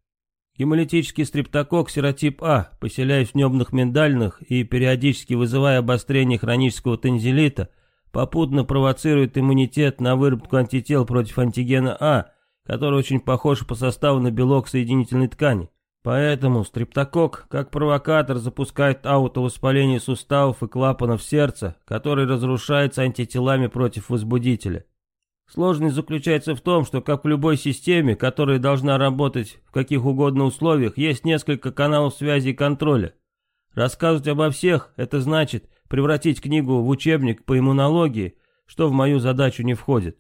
Гемолитический стрептокок серотип А, поселяясь в небных миндальных и периодически вызывая обострение хронического тензилита, попутно провоцирует иммунитет на выработку антител против антигена А, который очень похож по составу на белок соединительной ткани. Поэтому стрептокок, как провокатор, запускает аутовоспаление суставов и клапанов сердца, который разрушается антителами против возбудителя. Сложность заключается в том, что, как в любой системе, которая должна работать в каких угодно условиях, есть несколько каналов связи и контроля. Рассказывать обо всех – это значит превратить книгу в учебник по иммунологии, что в мою задачу не входит.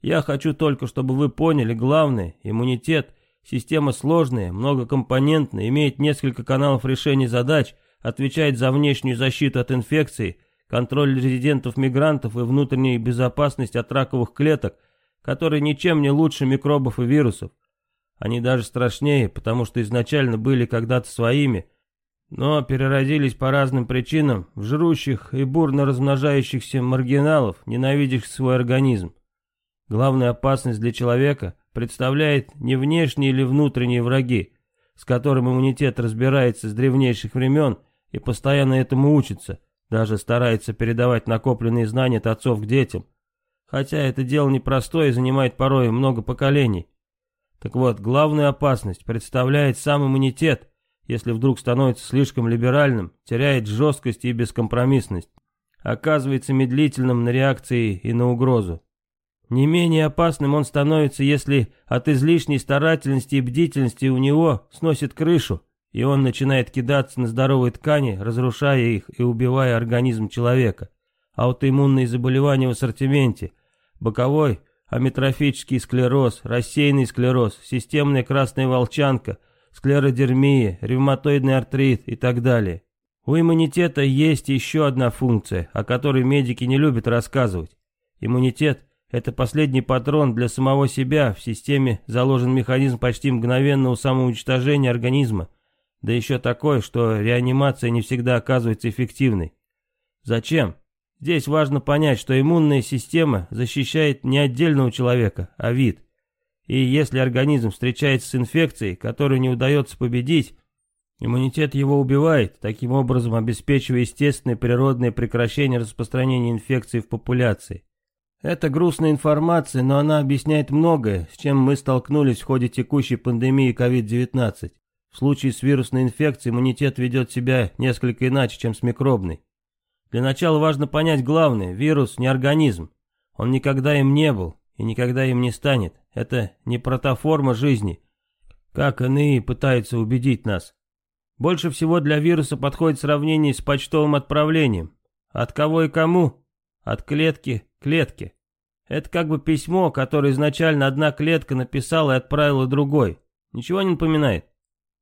Я хочу только, чтобы вы поняли главное – иммунитет – система сложная, многокомпонентная, имеет несколько каналов решения задач, отвечает за внешнюю защиту от инфекции – контроль резидентов-мигрантов и внутренняя безопасность от раковых клеток, которые ничем не лучше микробов и вирусов. Они даже страшнее, потому что изначально были когда-то своими, но переродились по разным причинам в жрущих и бурно размножающихся маргиналов, ненавидящих свой организм. Главная опасность для человека представляет не внешние или внутренние враги, с которым иммунитет разбирается с древнейших времен и постоянно этому учится, даже старается передавать накопленные знания от отцов к детям. Хотя это дело непростое и занимает порой много поколений. Так вот, главную опасность представляет сам иммунитет, если вдруг становится слишком либеральным, теряет жесткость и бескомпромиссность, оказывается медлительным на реакции и на угрозу. Не менее опасным он становится, если от излишней старательности и бдительности у него сносит крышу, и он начинает кидаться на здоровые ткани, разрушая их и убивая организм человека. Аутоиммунные заболевания в ассортименте, боковой, амитрофический склероз, рассеянный склероз, системная красная волчанка, склеродермия, ревматоидный артрит и так далее. У иммунитета есть еще одна функция, о которой медики не любят рассказывать. Иммунитет – это последний патрон для самого себя, в системе заложен механизм почти мгновенного самоуничтожения организма, да еще такое, что реанимация не всегда оказывается эффективной. Зачем? Здесь важно понять, что иммунная система защищает не отдельного человека, а вид. И если организм встречается с инфекцией, которую не удается победить, иммунитет его убивает, таким образом обеспечивая естественное природное прекращение распространения инфекции в популяции. Это грустная информация, но она объясняет многое, с чем мы столкнулись в ходе текущей пандемии COVID-19. В случае с вирусной инфекцией иммунитет ведет себя несколько иначе, чем с микробной. Для начала важно понять главное, вирус не организм. Он никогда им не был и никогда им не станет. Это не протоформа жизни, как иные пытаются убедить нас. Больше всего для вируса подходит сравнение с почтовым отправлением. От кого и кому? От клетки к клетке. Это как бы письмо, которое изначально одна клетка написала и отправила другой. Ничего не напоминает?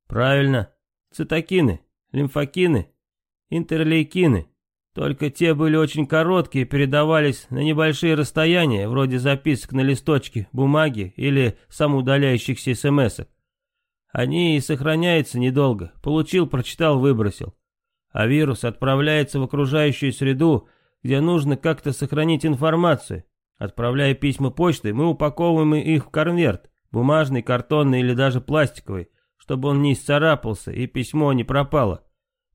Правильно. Цитокины, лимфокины, интерлейкины. Только те были очень короткие, передавались на небольшие расстояния, вроде записок на листочке, бумаги или самоудаляющихся смс -ок. Они и сохраняются недолго. Получил, прочитал, выбросил. А вирус отправляется в окружающую среду, где нужно как-то сохранить информацию. Отправляя письма почтой, мы упаковываем их в конверт, бумажный, картонный или даже пластиковый, чтобы он не исцарапался и письмо не пропало.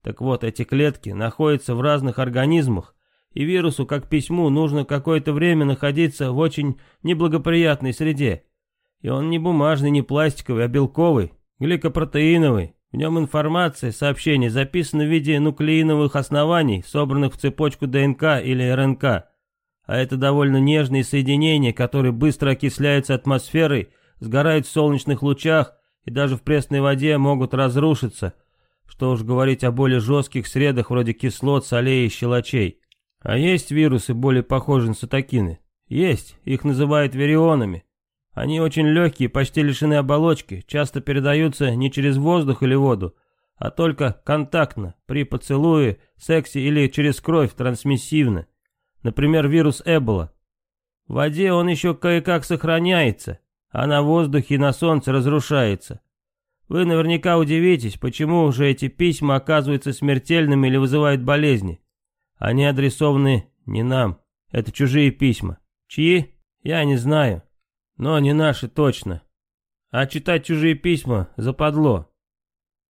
Так вот, эти клетки находятся в разных организмах, и вирусу, как письму, нужно какое-то время находиться в очень неблагоприятной среде. И он не бумажный, не пластиковый, а белковый, гликопротеиновый. В нем информация, сообщения записаны в виде нуклеиновых оснований, собранных в цепочку ДНК или РНК. А это довольно нежные соединения, которые быстро окисляются атмосферой, сгорают в солнечных лучах и даже в пресной воде могут разрушиться, что уж говорить о более жестких средах вроде кислот, солей и щелочей. А есть вирусы, более похожие на цитокины? Есть, их называют вирионами. Они очень легкие, почти лишены оболочки, часто передаются не через воздух или воду, а только контактно, при поцелуе, сексе или через кровь трансмиссивно. Например, вирус Эбола. В воде он еще кое-как сохраняется, а на воздухе и на солнце разрушается. Вы наверняка удивитесь, почему же эти письма оказываются смертельными или вызывают болезни. Они адресованы не нам, это чужие письма. Чьи? Я не знаю, но не наши точно. А читать чужие письма западло.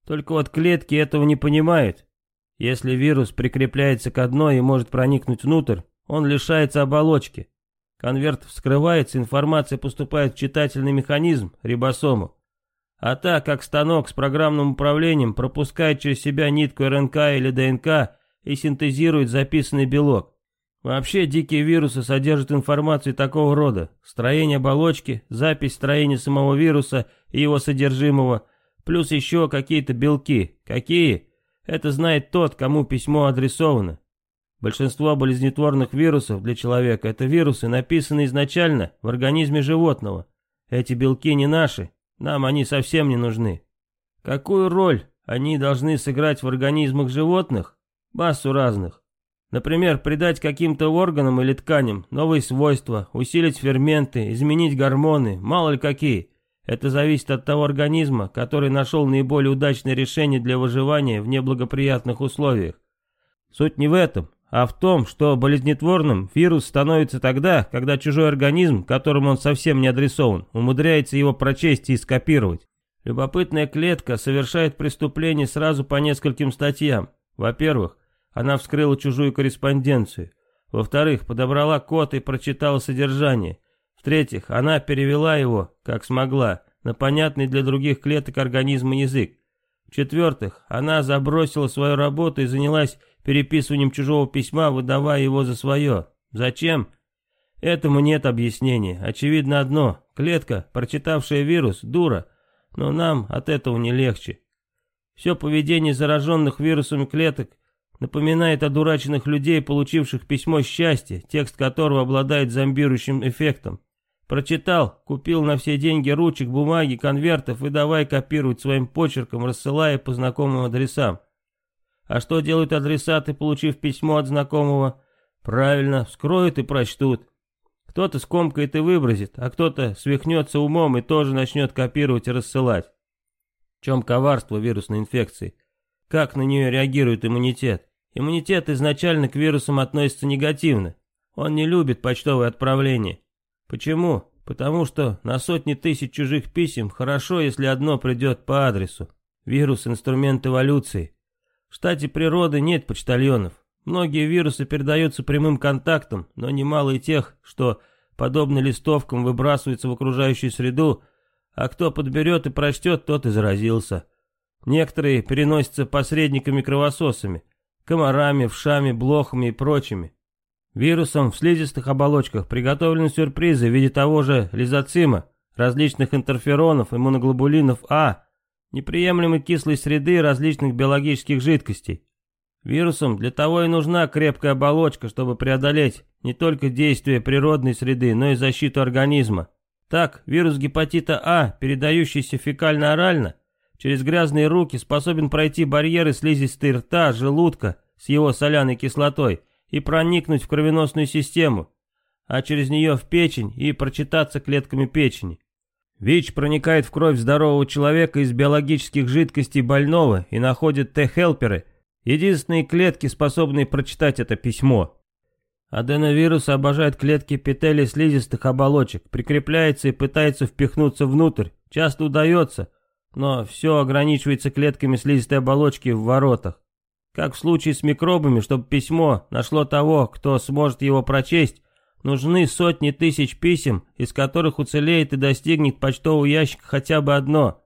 Только вот клетки этого не понимают. Если вирус прикрепляется к одной и может проникнуть внутрь, он лишается оболочки. Конверт вскрывается, информация поступает в читательный механизм, рибосому. А так, как станок с программным управлением пропускает через себя нитку РНК или ДНК и синтезирует записанный белок. Вообще дикие вирусы содержат информацию такого рода. Строение оболочки, запись строения самого вируса и его содержимого, плюс еще какие-то белки. Какие? Это знает тот, кому письмо адресовано. Большинство болезнетворных вирусов для человека – это вирусы, написанные изначально в организме животного. Эти белки не наши, нам они совсем не нужны. Какую роль они должны сыграть в организмах животных? Массу разных. Например, придать каким-то органам или тканям новые свойства, усилить ферменты, изменить гормоны, мало ли какие. Это зависит от того организма, который нашел наиболее удачное решение для выживания в неблагоприятных условиях. Суть не в этом, а в том, что болезнетворным вирус становится тогда, когда чужой организм, которому он совсем не адресован, умудряется его прочесть и скопировать. Любопытная клетка совершает преступление сразу по нескольким статьям. Во-первых, она вскрыла чужую корреспонденцию. Во-вторых, подобрала код и прочитала содержание. В-третьих, она перевела его, как смогла, на понятный для других клеток организма язык. В-четвертых, она забросила свою работу и занялась переписыванием чужого письма, выдавая его за свое. Зачем? Этому нет объяснения. Очевидно одно. Клетка, прочитавшая вирус, дура. Но нам от этого не легче. Все поведение зараженных вирусами клеток напоминает одураченных людей, получивших письмо счастья, текст которого обладает зомбирующим эффектом. Прочитал, купил на все деньги ручек, бумаги, конвертов и давай копировать своим почерком, рассылая по знакомым адресам. А что делают адресаты, получив письмо от знакомого? Правильно, вскроют и прочтут. Кто-то скомкает и выбросит, а кто-то свихнется умом и тоже начнет копировать и рассылать. В чем коварство вирусной инфекции? Как на нее реагирует иммунитет? Иммунитет изначально к вирусам относится негативно. Он не любит почтовые отправления. Почему? Потому что на сотни тысяч чужих писем хорошо, если одно придет по адресу. Вирус – инструмент эволюции. В штате природы нет почтальонов. Многие вирусы передаются прямым контактом, но немало и тех, что, подобно листовкам, выбрасываются в окружающую среду, а кто подберет и прочтет, тот и заразился. Некоторые переносятся посредниками-кровососами, комарами, вшами, блохами и прочими. Вирусом в слизистых оболочках приготовлены сюрпризы в виде того же лизоцима, различных интерферонов, иммуноглобулинов А, неприемлемой кислой среды и различных биологических жидкостей. Вирусам для того и нужна крепкая оболочка, чтобы преодолеть не только действие природной среды, но и защиту организма. Так, вирус гепатита А, передающийся фекально-орально, через грязные руки способен пройти барьеры слизистой рта, желудка с его соляной кислотой и проникнуть в кровеносную систему, а через нее в печень и прочитаться клетками печени. ВИЧ проникает в кровь здорового человека из биологических жидкостей больного и находит Т-хелперы, единственные клетки, способные прочитать это письмо. Аденовирус обожает клетки эпителия слизистых оболочек, прикрепляется и пытается впихнуться внутрь, часто удается, но все ограничивается клетками слизистой оболочки в воротах. Как в случае с микробами, чтобы письмо нашло того, кто сможет его прочесть, Нужны сотни тысяч писем, из которых уцелеет и достигнет почтового ящика хотя бы одно.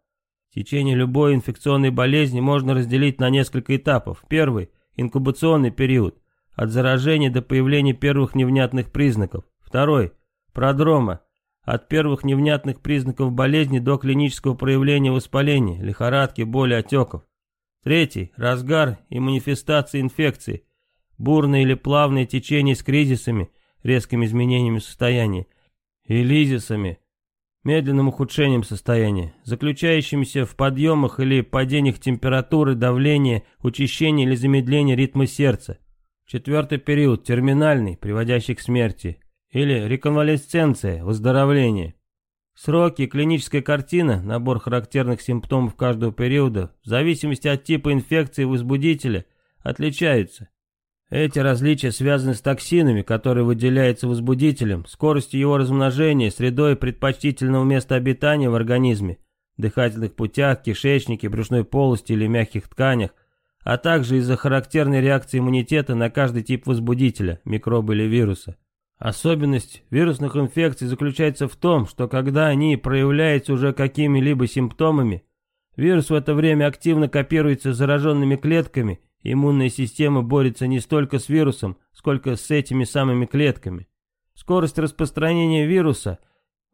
Течение любой инфекционной болезни можно разделить на несколько этапов. Первый – инкубационный период, от заражения до появления первых невнятных признаков. Второй – продрома, от первых невнятных признаков болезни до клинического проявления воспаления, лихорадки, боли, отеков. Третий – разгар и манифестации инфекции, бурное или плавное течение с кризисами, резкими изменениями состояния, и лизисами, медленным ухудшением состояния, заключающимися в подъемах или падениях температуры, давления, учащении или замедлении ритма сердца. Четвертый период, терминальный, приводящий к смерти, или реконвалесценция, выздоровление. Сроки, клиническая картина, набор характерных симптомов каждого периода, в зависимости от типа инфекции возбудителя, отличаются. Эти различия связаны с токсинами, которые выделяются возбудителем, скоростью его размножения, средой предпочтительного места обитания в организме, дыхательных путях, кишечнике, брюшной полости или мягких тканях, а также из-за характерной реакции иммунитета на каждый тип возбудителя, микроба или вируса. Особенность вирусных инфекций заключается в том, что когда они проявляются уже какими-либо симптомами, вирус в это время активно копируется зараженными клетками – Иммунная система борется не столько с вирусом, сколько с этими самыми клетками. Скорость распространения вируса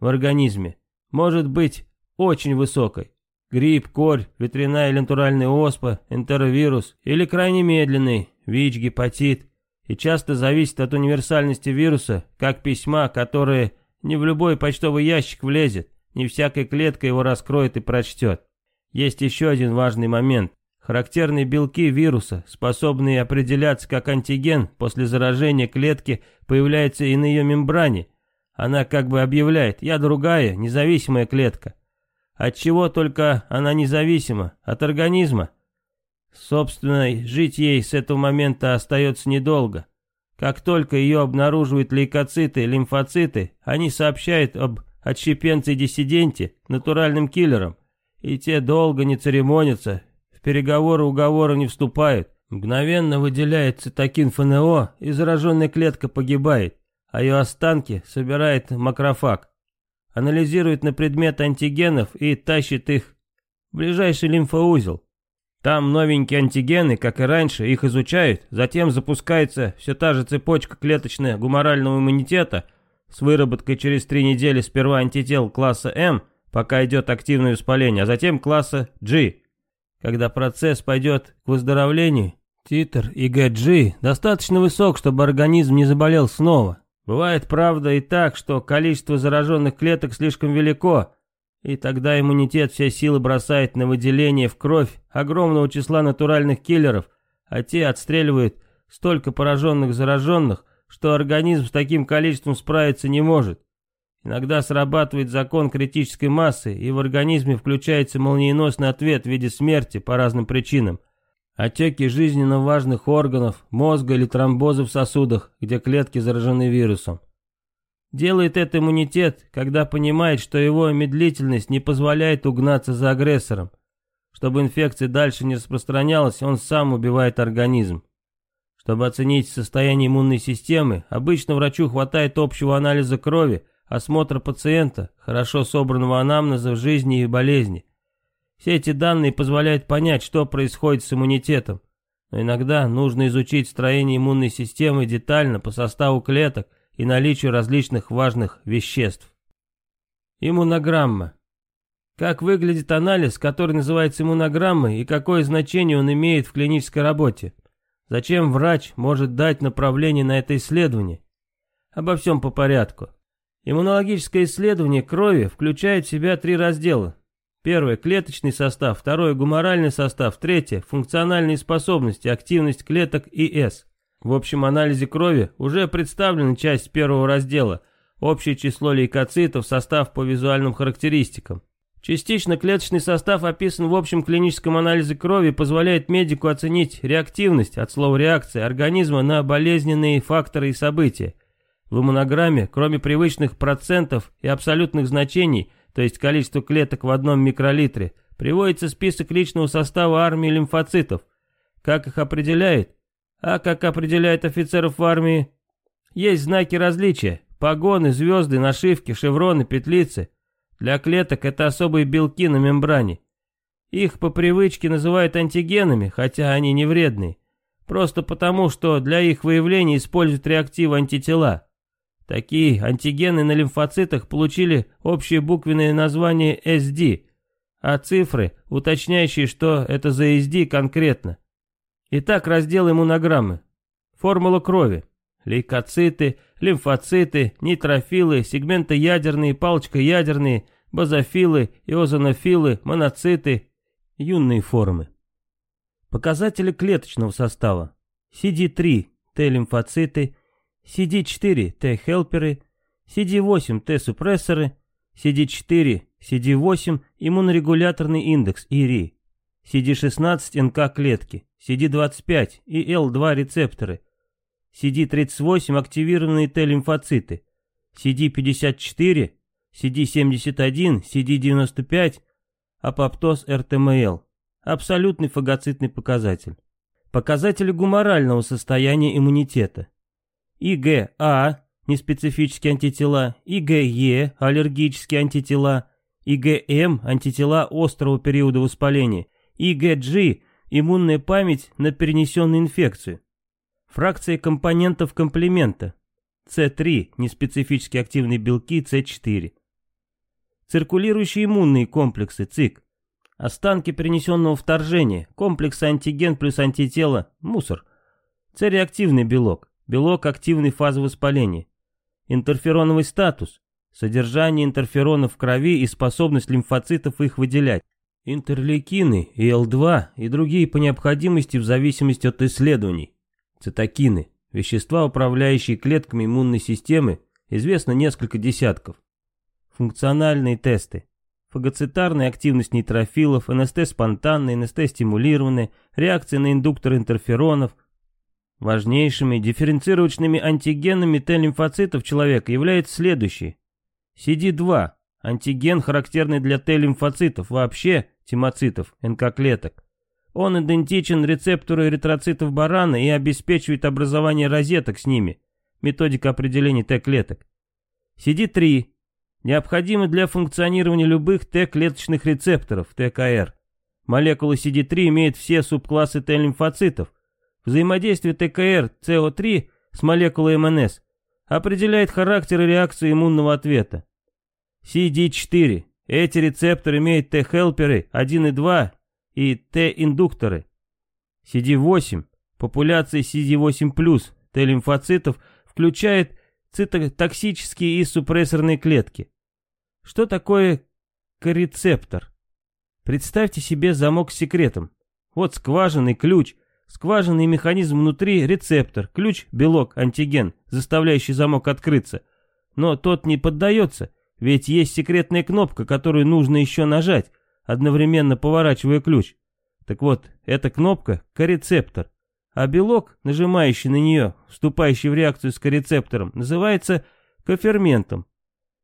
в организме может быть очень высокой. Грипп, корь, ветряная или натуральная оспа, энтеровирус или крайне медленный, ВИЧ, гепатит. И часто зависит от универсальности вируса, как письма, которое не в любой почтовый ящик влезет, не всякая клетка его раскроет и прочтет. Есть еще один важный момент. Характерные белки вируса, способные определяться как антиген после заражения клетки, появляются и на ее мембране. Она как бы объявляет «я другая, независимая клетка». От чего только она независима? От организма. Собственно, жить ей с этого момента остается недолго. Как только ее обнаруживают лейкоциты лимфоциты, они сообщают об отщепенце-диссиденте, натуральным киллерам, и те долго не церемонятся, в переговоры уговора не вступают. Мгновенно выделяет цитокин ФНО, и зараженная клетка погибает, а ее останки собирает макрофаг. Анализирует на предмет антигенов и тащит их в ближайший лимфоузел. Там новенькие антигены, как и раньше, их изучают, затем запускается все та же цепочка клеточно-гуморального иммунитета с выработкой через три недели сперва антител класса М, пока идет активное воспаление, а затем класса G, когда процесс пойдет к выздоровлению, титр ИГГ достаточно высок, чтобы организм не заболел снова. Бывает, правда, и так, что количество зараженных клеток слишком велико, и тогда иммунитет все силы бросает на выделение в кровь огромного числа натуральных киллеров, а те отстреливают столько пораженных зараженных, что организм с таким количеством справиться не может. Иногда срабатывает закон критической массы, и в организме включается молниеносный ответ в виде смерти по разным причинам. Отеки жизненно важных органов, мозга или тромбозы в сосудах, где клетки заражены вирусом. Делает это иммунитет, когда понимает, что его медлительность не позволяет угнаться за агрессором. Чтобы инфекция дальше не распространялась, он сам убивает организм. Чтобы оценить состояние иммунной системы, обычно врачу хватает общего анализа крови, осмотра пациента, хорошо собранного анамнеза в жизни и болезни. Все эти данные позволяют понять, что происходит с иммунитетом. Но иногда нужно изучить строение иммунной системы детально по составу клеток и наличию различных важных веществ. Иммунограмма. Как выглядит анализ, который называется иммунограммой, и какое значение он имеет в клинической работе? Зачем врач может дать направление на это исследование? Обо всем по порядку. Иммунологическое исследование крови включает в себя три раздела. Первое – клеточный состав, второе – гуморальный состав, третье – функциональные способности, активность клеток и С. В общем анализе крови уже представлена часть первого раздела – общее число лейкоцитов, состав по визуальным характеристикам. Частично клеточный состав описан в общем клиническом анализе крови и позволяет медику оценить реактивность, от слова реакция, организма на болезненные факторы и события – в иммунограмме, кроме привычных процентов и абсолютных значений, то есть количество клеток в одном микролитре, приводится список личного состава армии лимфоцитов. Как их определяет? А как определяет офицеров в армии? Есть знаки различия. Погоны, звезды, нашивки, шевроны, петлицы. Для клеток это особые белки на мембране. Их по привычке называют антигенами, хотя они не вредные. Просто потому, что для их выявления используют реактивы антитела. Такие антигены на лимфоцитах получили общее буквенное название SD, а цифры, уточняющие, что это за SD конкретно. Итак, раздел иммунограммы. Формула крови. Лейкоциты, лимфоциты, нейтрофилы, сегментоядерные, палочкоядерные, базофилы, иозонофилы, моноциты, юные формы. Показатели клеточного состава. CD3 – Т-лимфоциты, CD4 – Т-хелперы, CD8 – Т-супрессоры, CD4, CD8 – иммунорегуляторный индекс ИРИ, CD16 – НК-клетки, CD25 и L2 рецепторы, CD38 – активированные Т-лимфоциты, CD54, CD71, CD95, апоптоз РТМЛ, абсолютный фагоцитный показатель. Показатели гуморального состояния иммунитета. ИГА – неспецифические антитела, ИГЕ – аллергические антитела, ИГМ – антитела острого периода воспаления, ИГГ – иммунная память на перенесенную инфекцию. Фракция компонентов комплемента. С3 – неспецифически активные белки, С4. Циркулирующие иммунные комплексы, ЦИК. Останки перенесенного вторжения, комплекс антиген плюс антитело, мусор. Цереактивный белок, белок активной фазы воспаления. Интерфероновый статус, содержание интерферонов в крови и способность лимфоцитов их выделять. Интерлейкины, ИЛ-2 и другие по необходимости в зависимости от исследований. Цитокины, вещества, управляющие клетками иммунной системы, известно несколько десятков. Функциональные тесты. Фагоцитарная активность нейтрофилов, НСТ спонтанная, НСТ стимулированная, реакция на индуктор интерферонов. Важнейшими дифференцировочными антигенами Т-лимфоцитов человека являются следующие. CD2 – антиген, характерный для Т-лимфоцитов, вообще тимоцитов, НК-клеток. Он идентичен рецептору эритроцитов барана и обеспечивает образование розеток с ними. Методика определения Т-клеток. CD3 необходимы для функционирования любых Т-клеточных рецепторов, ТКР. Молекула CD3 имеет все субклассы Т-лимфоцитов. Взаимодействие ТКР СО3 с молекулой МНС определяет характер и реакцию иммунного ответа. CD4. Эти рецепторы имеют Т-хелперы 1 и 2 и Т-индукторы. CD8. Популяция CD8+, Т-лимфоцитов включает цитотоксические и супрессорные клетки. Что такое корецептор? Представьте себе замок с секретом. Вот скважинный ключ, скважинный механизм внутри, рецептор, ключ, белок, антиген, заставляющий замок открыться. Но тот не поддается, ведь есть секретная кнопка, которую нужно еще нажать, одновременно поворачивая ключ. Так вот, эта кнопка – корецептор. А белок, нажимающий на нее, вступающий в реакцию с корецептором, называется коферментом.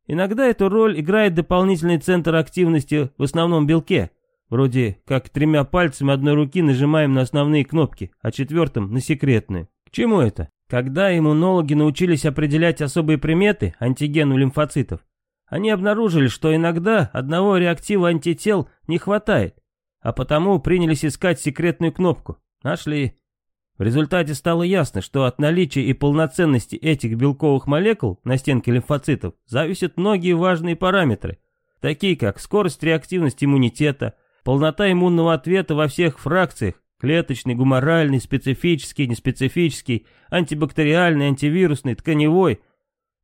Иногда эту роль играет дополнительный центр активности в основном белке, вроде как тремя пальцами одной руки нажимаем на основные кнопки, а четвертым на секретные. К чему это? Когда иммунологи научились определять особые приметы антигену лимфоцитов, они обнаружили, что иногда одного реактива антител не хватает, а потому принялись искать секретную кнопку. Нашли. В результате стало ясно, что от наличия и полноценности этих белковых молекул на стенке лимфоцитов зависят многие важные параметры, такие как скорость реактивности иммунитета, полнота иммунного ответа во всех фракциях, клеточный, гуморальный, специфический, неспецифический, антибактериальный, антивирусный, тканевой,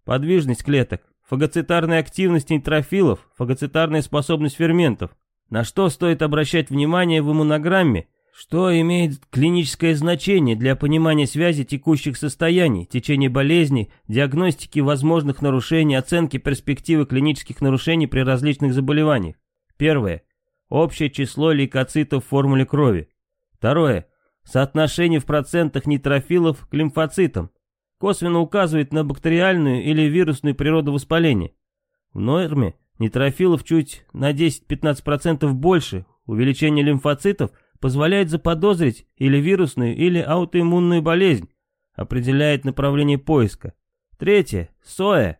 подвижность клеток, фагоцитарная активность нейтрофилов, фагоцитарная способность ферментов. На что стоит обращать внимание в иммунограмме – что имеет клиническое значение для понимания связи текущих состояний, течения болезни, диагностики возможных нарушений, оценки перспективы клинических нарушений при различных заболеваниях. Первое. Общее число лейкоцитов в формуле крови. Второе. Соотношение в процентах нейтрофилов к лимфоцитам. Косвенно указывает на бактериальную или вирусную природу воспаления. В норме нейтрофилов чуть на 10-15% больше, увеличение лимфоцитов – позволяет заподозрить или вирусную, или аутоиммунную болезнь, определяет направление поиска. Третье, СОЭ,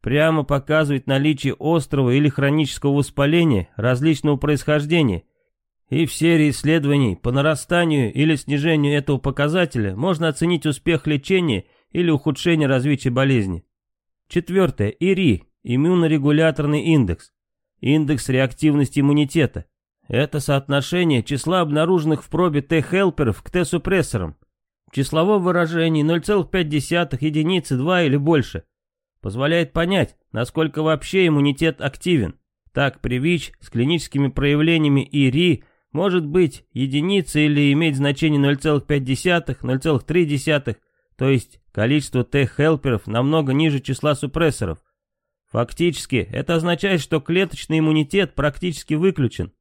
прямо показывает наличие острого или хронического воспаления различного происхождения, и в серии исследований по нарастанию или снижению этого показателя можно оценить успех лечения или ухудшение развития болезни. Четвертое. ИРИ. Иммунорегуляторный индекс. Индекс реактивности иммунитета. Это соотношение числа обнаруженных в пробе Т-хелперов к Т-супрессорам. В числовом выражении 0,5 единицы, 2 или больше. Позволяет понять, насколько вообще иммунитет активен. Так, при ВИЧ с клиническими проявлениями ИРИ может быть единица или иметь значение 0,5, 0,3, то есть количество Т-хелперов намного ниже числа супрессоров. Фактически, это означает, что клеточный иммунитет практически выключен.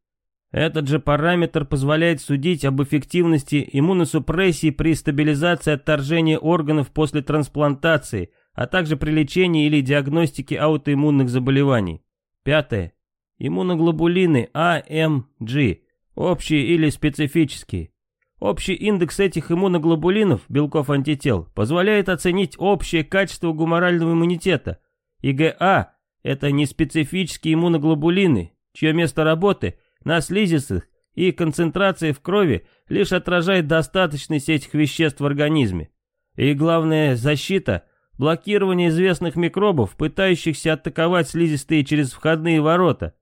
Этот же параметр позволяет судить об эффективности иммуносупрессии при стабилизации отторжения органов после трансплантации, а также при лечении или диагностике аутоиммунных заболеваний. Пятое. Иммуноглобулины АМГ, общие или специфические. Общий индекс этих иммуноглобулинов, белков антител, позволяет оценить общее качество гуморального иммунитета. ИГА – это неспецифические иммуноглобулины, чье место работы – на слизистых и концентрация в крови лишь отражает достаточность этих веществ в организме. И главная защита – блокирование известных микробов, пытающихся атаковать слизистые через входные ворота.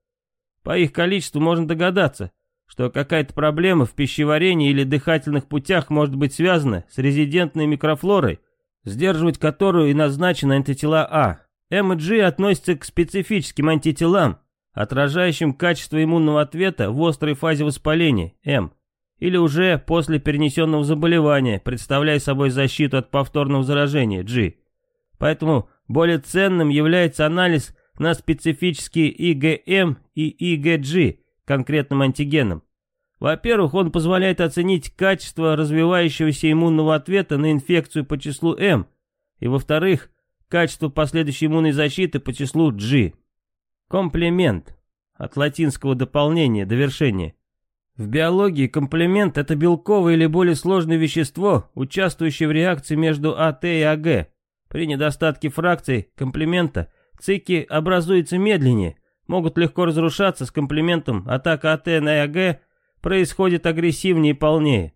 По их количеству можно догадаться, что какая-то проблема в пищеварении или дыхательных путях может быть связана с резидентной микрофлорой, сдерживать которую и назначены антитела А. М и G относятся к специфическим антителам, отражающим качество иммунного ответа в острой фазе воспаления, М, или уже после перенесенного заболевания, представляя собой защиту от повторного заражения, G. Поэтому более ценным является анализ на специфические ИГМ и ИГГ конкретным антигеном. Во-первых, он позволяет оценить качество развивающегося иммунного ответа на инфекцию по числу М, и во-вторых, качество последующей иммунной защиты по числу G. Комплимент. От латинского дополнения, довершения. В биологии комплемент – это белковое или более сложное вещество, участвующее в реакции между АТ и АГ. При недостатке фракций комплемента цики образуются медленнее, могут легко разрушаться с комплементом, атака АТ на АГ происходит агрессивнее и полнее.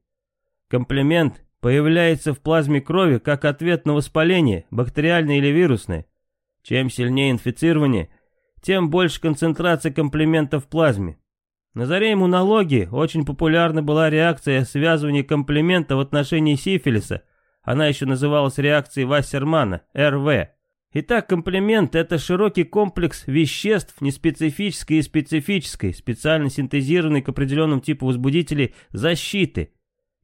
Комплемент появляется в плазме крови как ответ на воспаление, бактериальное или вирусное. Чем сильнее инфицирование – тем больше концентрация комплементов в плазме. На заре иммунологии очень популярна была реакция связывания комплемента в отношении сифилиса, она еще называлась реакцией Вассермана, РВ. Итак, комплемент – это широкий комплекс веществ неспецифической и специфической, специально синтезированной к определенному типу возбудителей защиты.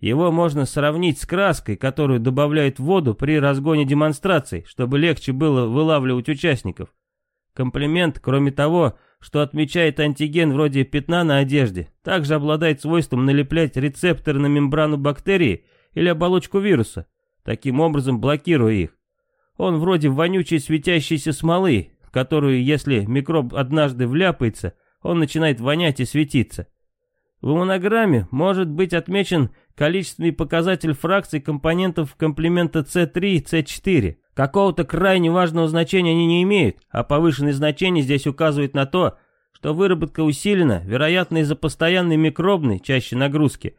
Его можно сравнить с краской, которую добавляют в воду при разгоне демонстраций, чтобы легче было вылавливать участников. Комплимент, кроме того, что отмечает антиген вроде пятна на одежде, также обладает свойством налеплять рецепторы на мембрану бактерии или оболочку вируса, таким образом блокируя их. Он вроде вонючей светящейся смолы, в которую, если микроб однажды вляпается, он начинает вонять и светиться. В иммунограмме может быть отмечен количественный показатель фракций компонентов комплемента C3 и C4. Какого-то крайне важного значения они не имеют, а повышенное значение здесь указывает на то, что выработка усилена, вероятно, из-за постоянной микробной, чаще нагрузки,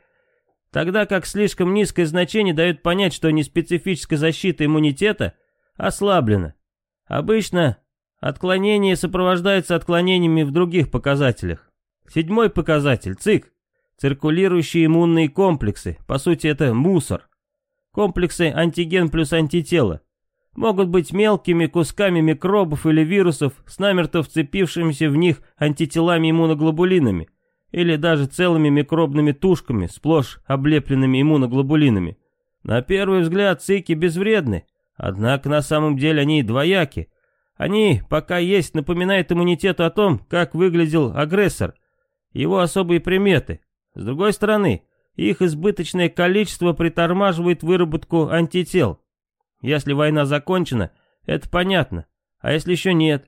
тогда как слишком низкое значение дает понять, что неспецифическая защита иммунитета ослаблена. Обычно отклонение сопровождается отклонениями в других показателях. Седьмой показатель – ЦИК, циркулирующие иммунные комплексы, по сути это мусор. Комплексы антиген плюс антитело могут быть мелкими кусками микробов или вирусов с намерто вцепившимися в них антителами-иммуноглобулинами или даже целыми микробными тушками, сплошь облепленными иммуноглобулинами. На первый взгляд цики безвредны, однако на самом деле они двояки. Они, пока есть, напоминают иммунитету о том, как выглядел агрессор, его особые приметы. С другой стороны, их избыточное количество притормаживает выработку антител – если война закончена, это понятно. А если еще нет?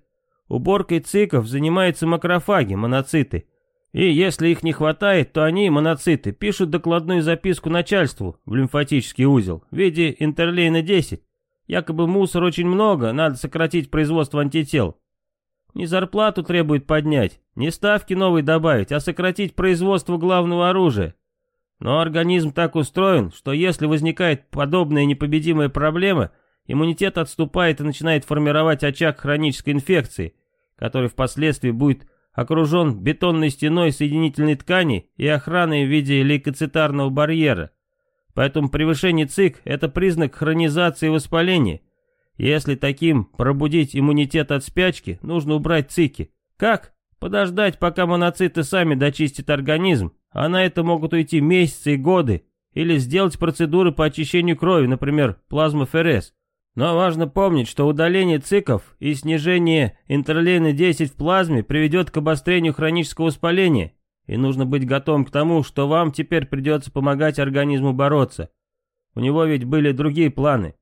Уборкой циков занимаются макрофаги, моноциты. И если их не хватает, то они, моноциты, пишут докладную записку начальству в лимфатический узел в виде интерлейна-10. Якобы мусор очень много, надо сократить производство антител. Не зарплату требует поднять, не ставки новые добавить, а сократить производство главного оружия. Но организм так устроен, что если возникает подобная непобедимая проблема, иммунитет отступает и начинает формировать очаг хронической инфекции, который впоследствии будет окружен бетонной стеной соединительной ткани и охраной в виде лейкоцитарного барьера. Поэтому превышение ЦИК – это признак хронизации воспаления. Если таким пробудить иммунитет от спячки, нужно убрать ЦИКи. Как? Подождать, пока моноциты сами дочистят организм, а на это могут уйти месяцы и годы, или сделать процедуры по очищению крови, например, плазмоферез. Но важно помнить, что удаление циков и снижение интерлейна-10 в плазме приведет к обострению хронического воспаления, и нужно быть готовым к тому, что вам теперь придется помогать организму бороться. У него ведь были другие планы.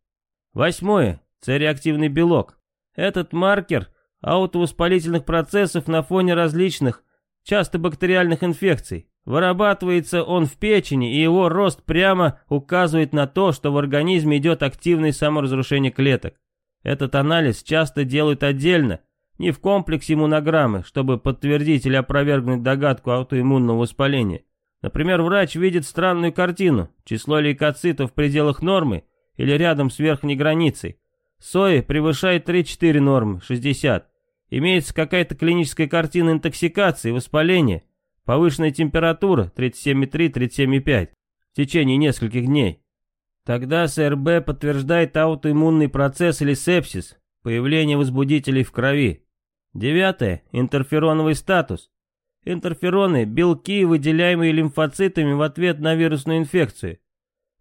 Восьмое. Цереактивный белок. Этот маркер аутовоспалительных процессов на фоне различных, часто бактериальных инфекций. Вырабатывается он в печени, и его рост прямо указывает на то, что в организме идет активное саморазрушение клеток. Этот анализ часто делают отдельно, не в комплексе иммунограммы, чтобы подтвердить или опровергнуть догадку аутоиммунного воспаления. Например, врач видит странную картину, число лейкоцитов в пределах нормы или рядом с верхней границей. Сои превышает 3-4 нормы, 60. Имеется какая-то клиническая картина интоксикации, воспаления – Повышенная температура 37,3-37,5 в течение нескольких дней. Тогда СРБ подтверждает аутоиммунный процесс или сепсис, появление возбудителей в крови. Девятое. Интерфероновый статус. Интерфероны – белки, выделяемые лимфоцитами в ответ на вирусную инфекцию.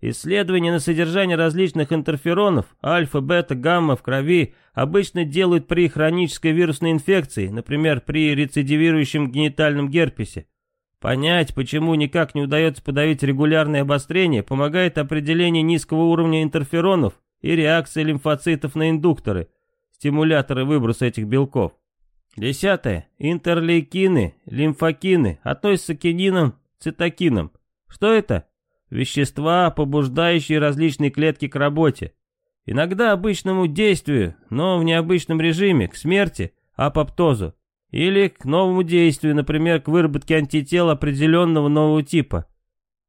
Исследования на содержание различных интерферонов, альфа, бета, гамма в крови обычно делают при хронической вирусной инфекции, например, при рецидивирующем генитальном герпесе. Понять, почему никак не удается подавить регулярное обострение, помогает определение низкого уровня интерферонов и реакции лимфоцитов на индукторы, стимуляторы выброса этих белков. Десятое. Интерлейкины, лимфокины относятся к кининам, цитокинам. Что это? Вещества, побуждающие различные клетки к работе. Иногда обычному действию, но в необычном режиме, к смерти, апоптозу. Или к новому действию, например, к выработке антител определенного нового типа.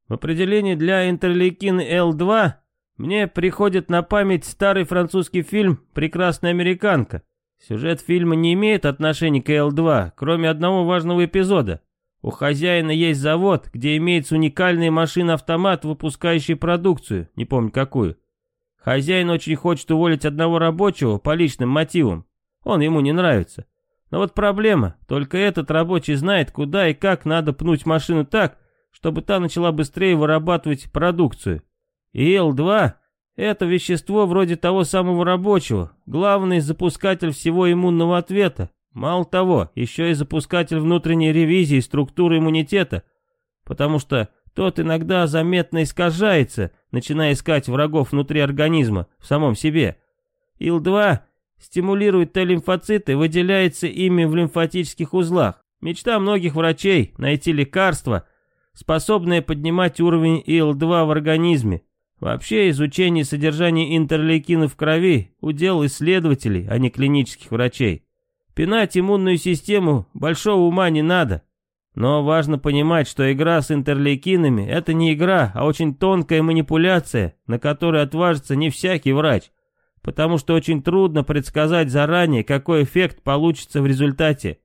В определении для интерлейкины L2 мне приходит на память старый французский фильм «Прекрасная американка». Сюжет фильма не имеет отношения к L2, кроме одного важного эпизода. У хозяина есть завод, где имеется уникальная машина-автомат, выпускающая продукцию, не помню какую. Хозяин очень хочет уволить одного рабочего по личным мотивам. Он ему не нравится. Но вот проблема, только этот рабочий знает, куда и как надо пнуть машину так, чтобы та начала быстрее вырабатывать продукцию. И Л-2 — это вещество вроде того самого рабочего, главный запускатель всего иммунного ответа. Мало того, еще и запускатель внутренней ревизии структуры иммунитета, потому что тот иногда заметно искажается, начиная искать врагов внутри организма, в самом себе. Ил-2 стимулирует Т-лимфоциты, выделяется ими в лимфатических узлах. Мечта многих врачей – найти лекарство, способное поднимать уровень ИЛ-2 в организме. Вообще изучение содержания интерлейкинов в крови – удел исследователей, а не клинических врачей. Пинать иммунную систему большого ума не надо. Но важно понимать, что игра с интерлейкинами – это не игра, а очень тонкая манипуляция, на которую отважится не всякий врач потому что очень трудно предсказать заранее, какой эффект получится в результате.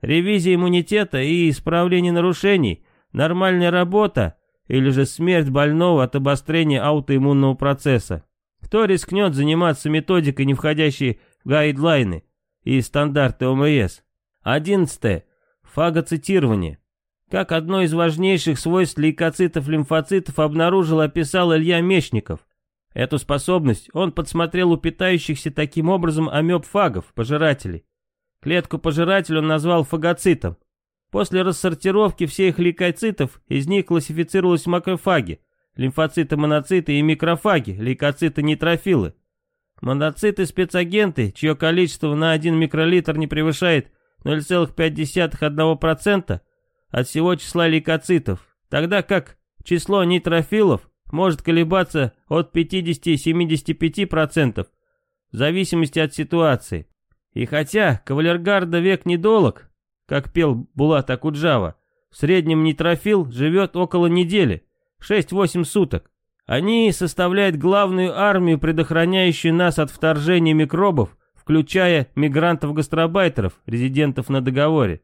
Ревизия иммунитета и исправление нарушений, нормальная работа или же смерть больного от обострения аутоиммунного процесса. Кто рискнет заниматься методикой, не входящей в гайдлайны и стандарты ОМС? Одиннадцатое. Фагоцитирование. Как одно из важнейших свойств лейкоцитов-лимфоцитов обнаружил и описал Илья Мечников – Эту способность он подсмотрел у питающихся таким образом амеб-фагов, пожирателей. Клетку пожирателя он назвал фагоцитом. После рассортировки всех лейкоцитов из них классифицировались макрофаги, лимфоциты, моноциты и микрофаги, лейкоциты-нейтрофилы. Моноциты-спецагенты, чье количество на 1 микролитр не превышает 0,5% от всего числа лейкоцитов, тогда как число нейтрофилов может колебаться от 50-75% в зависимости от ситуации. И хотя кавалергарда век недолог, как пел Булат Акуджава, в среднем нейтрофил живет около недели, 6-8 суток, Они составляют главную армию, предохраняющую нас от вторжения микробов, включая мигрантов-гастробайтеров, резидентов на договоре.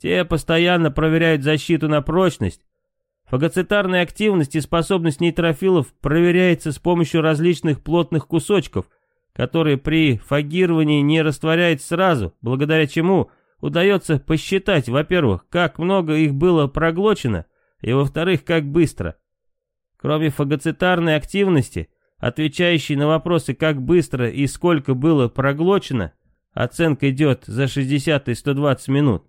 Те постоянно проверяют защиту на прочность. Фагоцитарная активность и способность нейтрофилов проверяется с помощью различных плотных кусочков, которые при фагировании не растворяются сразу, благодаря чему удается посчитать, во-первых, как много их было проглочено, и во-вторых, как быстро. Кроме фагоцитарной активности, отвечающей на вопросы, как быстро и сколько было проглочено, оценка идет за 60 и 120 минут.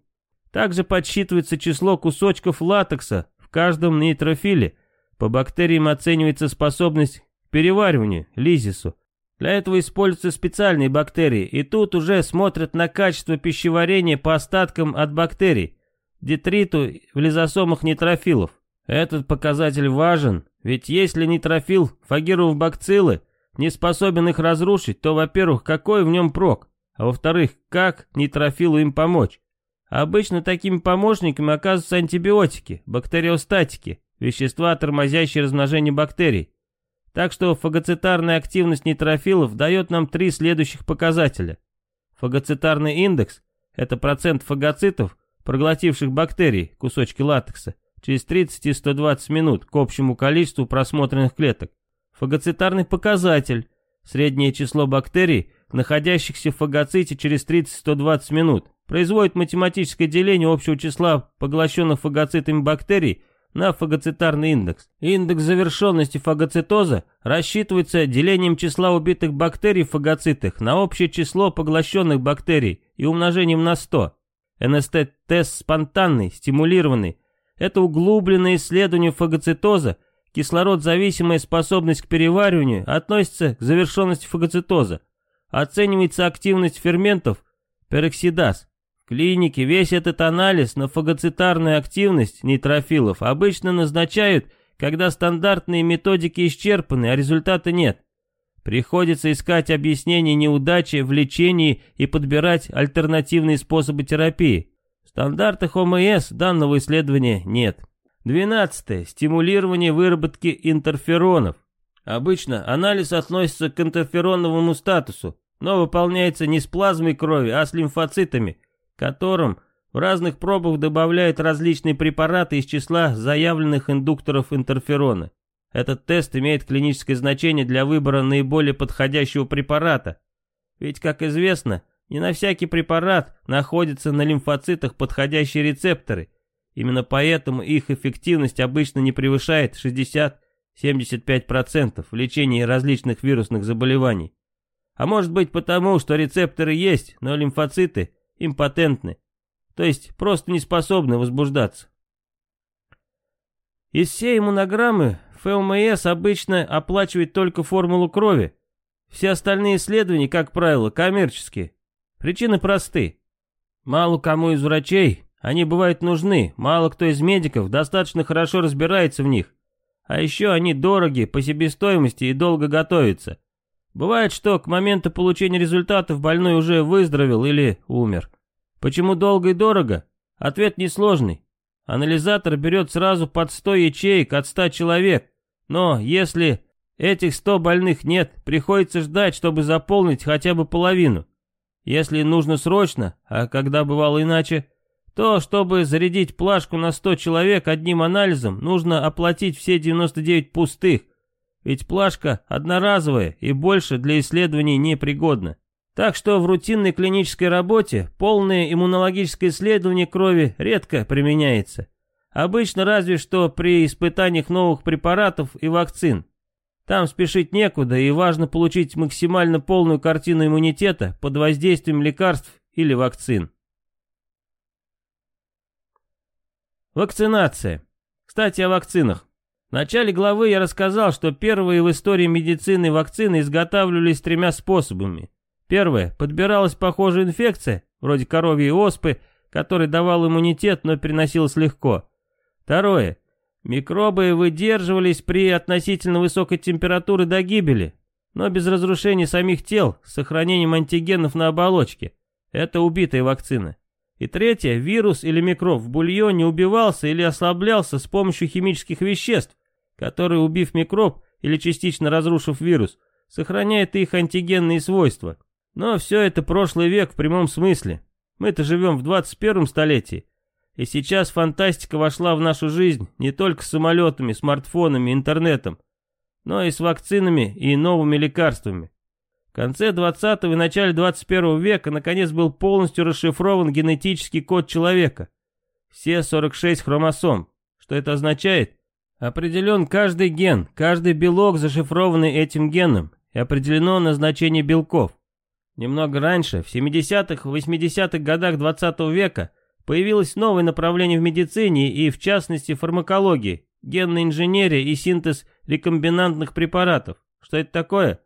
Также подсчитывается число кусочков латекса в каждом нейтрофиле. По бактериям оценивается способность к перевариванию, лизису. Для этого используются специальные бактерии, и тут уже смотрят на качество пищеварения по остаткам от бактерий, детриту в лизосомах нейтрофилов. Этот показатель важен, ведь если нейтрофил, фагировав бакциллы, не способен их разрушить, то, во-первых, какой в нем прок, а во-вторых, как нейтрофилу им помочь? Обычно такими помощниками оказываются антибиотики, бактериостатики, вещества, тормозящие размножение бактерий. Так что фагоцитарная активность нейтрофилов дает нам три следующих показателя. Фагоцитарный индекс – это процент фагоцитов, проглотивших бактерий, кусочки латекса, через 30 и 120 минут к общему количеству просмотренных клеток. Фагоцитарный показатель – среднее число бактерий, находящихся в фагоците через 30-120 минут, производит математическое деление общего числа поглощенных фагоцитами бактерий на фагоцитарный индекс. Индекс завершенности фагоцитоза рассчитывается делением числа убитых бактерий в фагоцитах на общее число поглощенных бактерий и умножением на 100. НСТ-тест спонтанный, стимулированный. Это углубленное исследование фагоцитоза, кислород-зависимая способность к перевариванию относится к завершенности фагоцитоза. Оценивается активность ферментов, пероксидаз, клинике весь этот анализ на фагоцитарную активность нейтрофилов обычно назначают, когда стандартные методики исчерпаны, а результата нет. Приходится искать объяснение неудачи в лечении и подбирать альтернативные способы терапии. В стандартах ОМС данного исследования нет. 12. Стимулирование выработки интерферонов. Обычно анализ относится к интерфероновому статусу, но выполняется не с плазмой крови, а с лимфоцитами – которым в разных пробах добавляют различные препараты из числа заявленных индукторов интерферона. Этот тест имеет клиническое значение для выбора наиболее подходящего препарата. Ведь, как известно, не на всякий препарат находятся на лимфоцитах подходящие рецепторы. Именно поэтому их эффективность обычно не превышает 60-75% в лечении различных вирусных заболеваний. А может быть потому, что рецепторы есть, но лимфоциты импотентны, то есть просто не способны возбуждаться. Из всей иммунограммы ФЛМС обычно оплачивает только формулу крови. Все остальные исследования, как правило, коммерческие. Причины просты. Мало кому из врачей они бывают нужны, мало кто из медиков достаточно хорошо разбирается в них. А еще они дороги по себестоимости и долго готовятся. Бывает, что к моменту получения результатов больной уже выздоровел или умер. Почему долго и дорого? Ответ несложный. Анализатор берет сразу под 100 ячеек от 100 человек. Но если этих 100 больных нет, приходится ждать, чтобы заполнить хотя бы половину. Если нужно срочно, а когда бывало иначе, то, чтобы зарядить плашку на 100 человек одним анализом, нужно оплатить все 99 пустых, ведь плашка одноразовая и больше для исследований не пригодна. Так что в рутинной клинической работе полное иммунологическое исследование крови редко применяется. Обычно разве что при испытаниях новых препаратов и вакцин. Там спешить некуда и важно получить максимально полную картину иммунитета под воздействием лекарств или вакцин. Вакцинация. Кстати, о вакцинах. В начале главы я рассказал, что первые в истории медицины вакцины изготавливались тремя способами. Первое. Подбиралась похожая инфекция, вроде коровьей оспы, которая давал иммунитет, но переносилась легко. Второе. Микробы выдерживались при относительно высокой температуре до гибели, но без разрушения самих тел, с сохранением антигенов на оболочке. Это убитая вакцина. И третье, вирус или микроб в бульоне убивался или ослаблялся с помощью химических веществ, которые, убив микроб, или частично разрушив вирус, сохраняет их антигенные свойства. Но все это прошлый век в прямом смысле. Мы-то живем в 21 столетии. И сейчас фантастика вошла в нашу жизнь не только с самолетами, смартфонами, интернетом, но и с вакцинами и новыми лекарствами. В конце 20 и начале 21 века наконец был полностью расшифрован генетический код человека. Все 46 хромосом. Что это означает? Определен каждый ген, каждый белок, зашифрованный этим геном, и определено назначение белков. Немного раньше, в 70-х, 80-х годах 20 века, появилось новое направление в медицине и, в частности, фармакологии, генная инженерия и синтез рекомбинантных препаратов. Что это такое?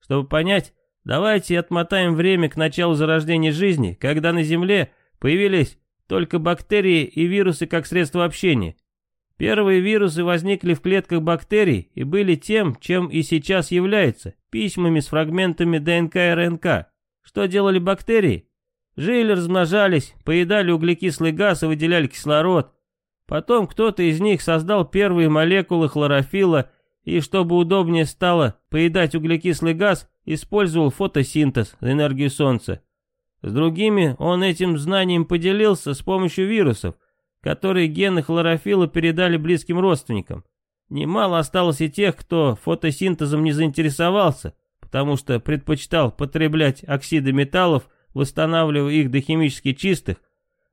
Чтобы понять, давайте отмотаем время к началу зарождения жизни, когда на Земле появились только бактерии и вирусы как средство общения. Первые вирусы возникли в клетках бактерий и были тем, чем и сейчас являются, письмами с фрагментами ДНК и РНК. Что делали бактерии? Жили, размножались, поедали углекислый газ и выделяли кислород. Потом кто-то из них создал первые молекулы хлорофилла и, чтобы удобнее стало поедать углекислый газ, использовал фотосинтез, энергию солнца. С другими он этим знанием поделился с помощью вирусов, которые гены хлорофилла передали близким родственникам. Немало осталось и тех, кто фотосинтезом не заинтересовался, потому что предпочитал потреблять оксиды металлов, восстанавливая их до химически чистых,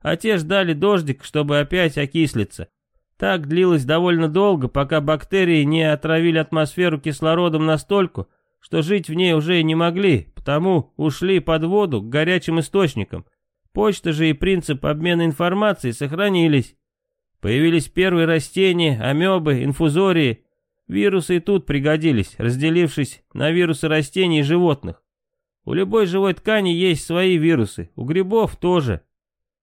а те ждали дождик, чтобы опять окислиться. Так длилось довольно долго, пока бактерии не отравили атмосферу кислородом настолько, что жить в ней уже не могли, потому ушли под воду к горячим источникам. Почта же и принцип обмена информацией сохранились. Появились первые растения, амебы, инфузории. Вирусы и тут пригодились, разделившись на вирусы растений и животных. У любой живой ткани есть свои вирусы, у грибов тоже.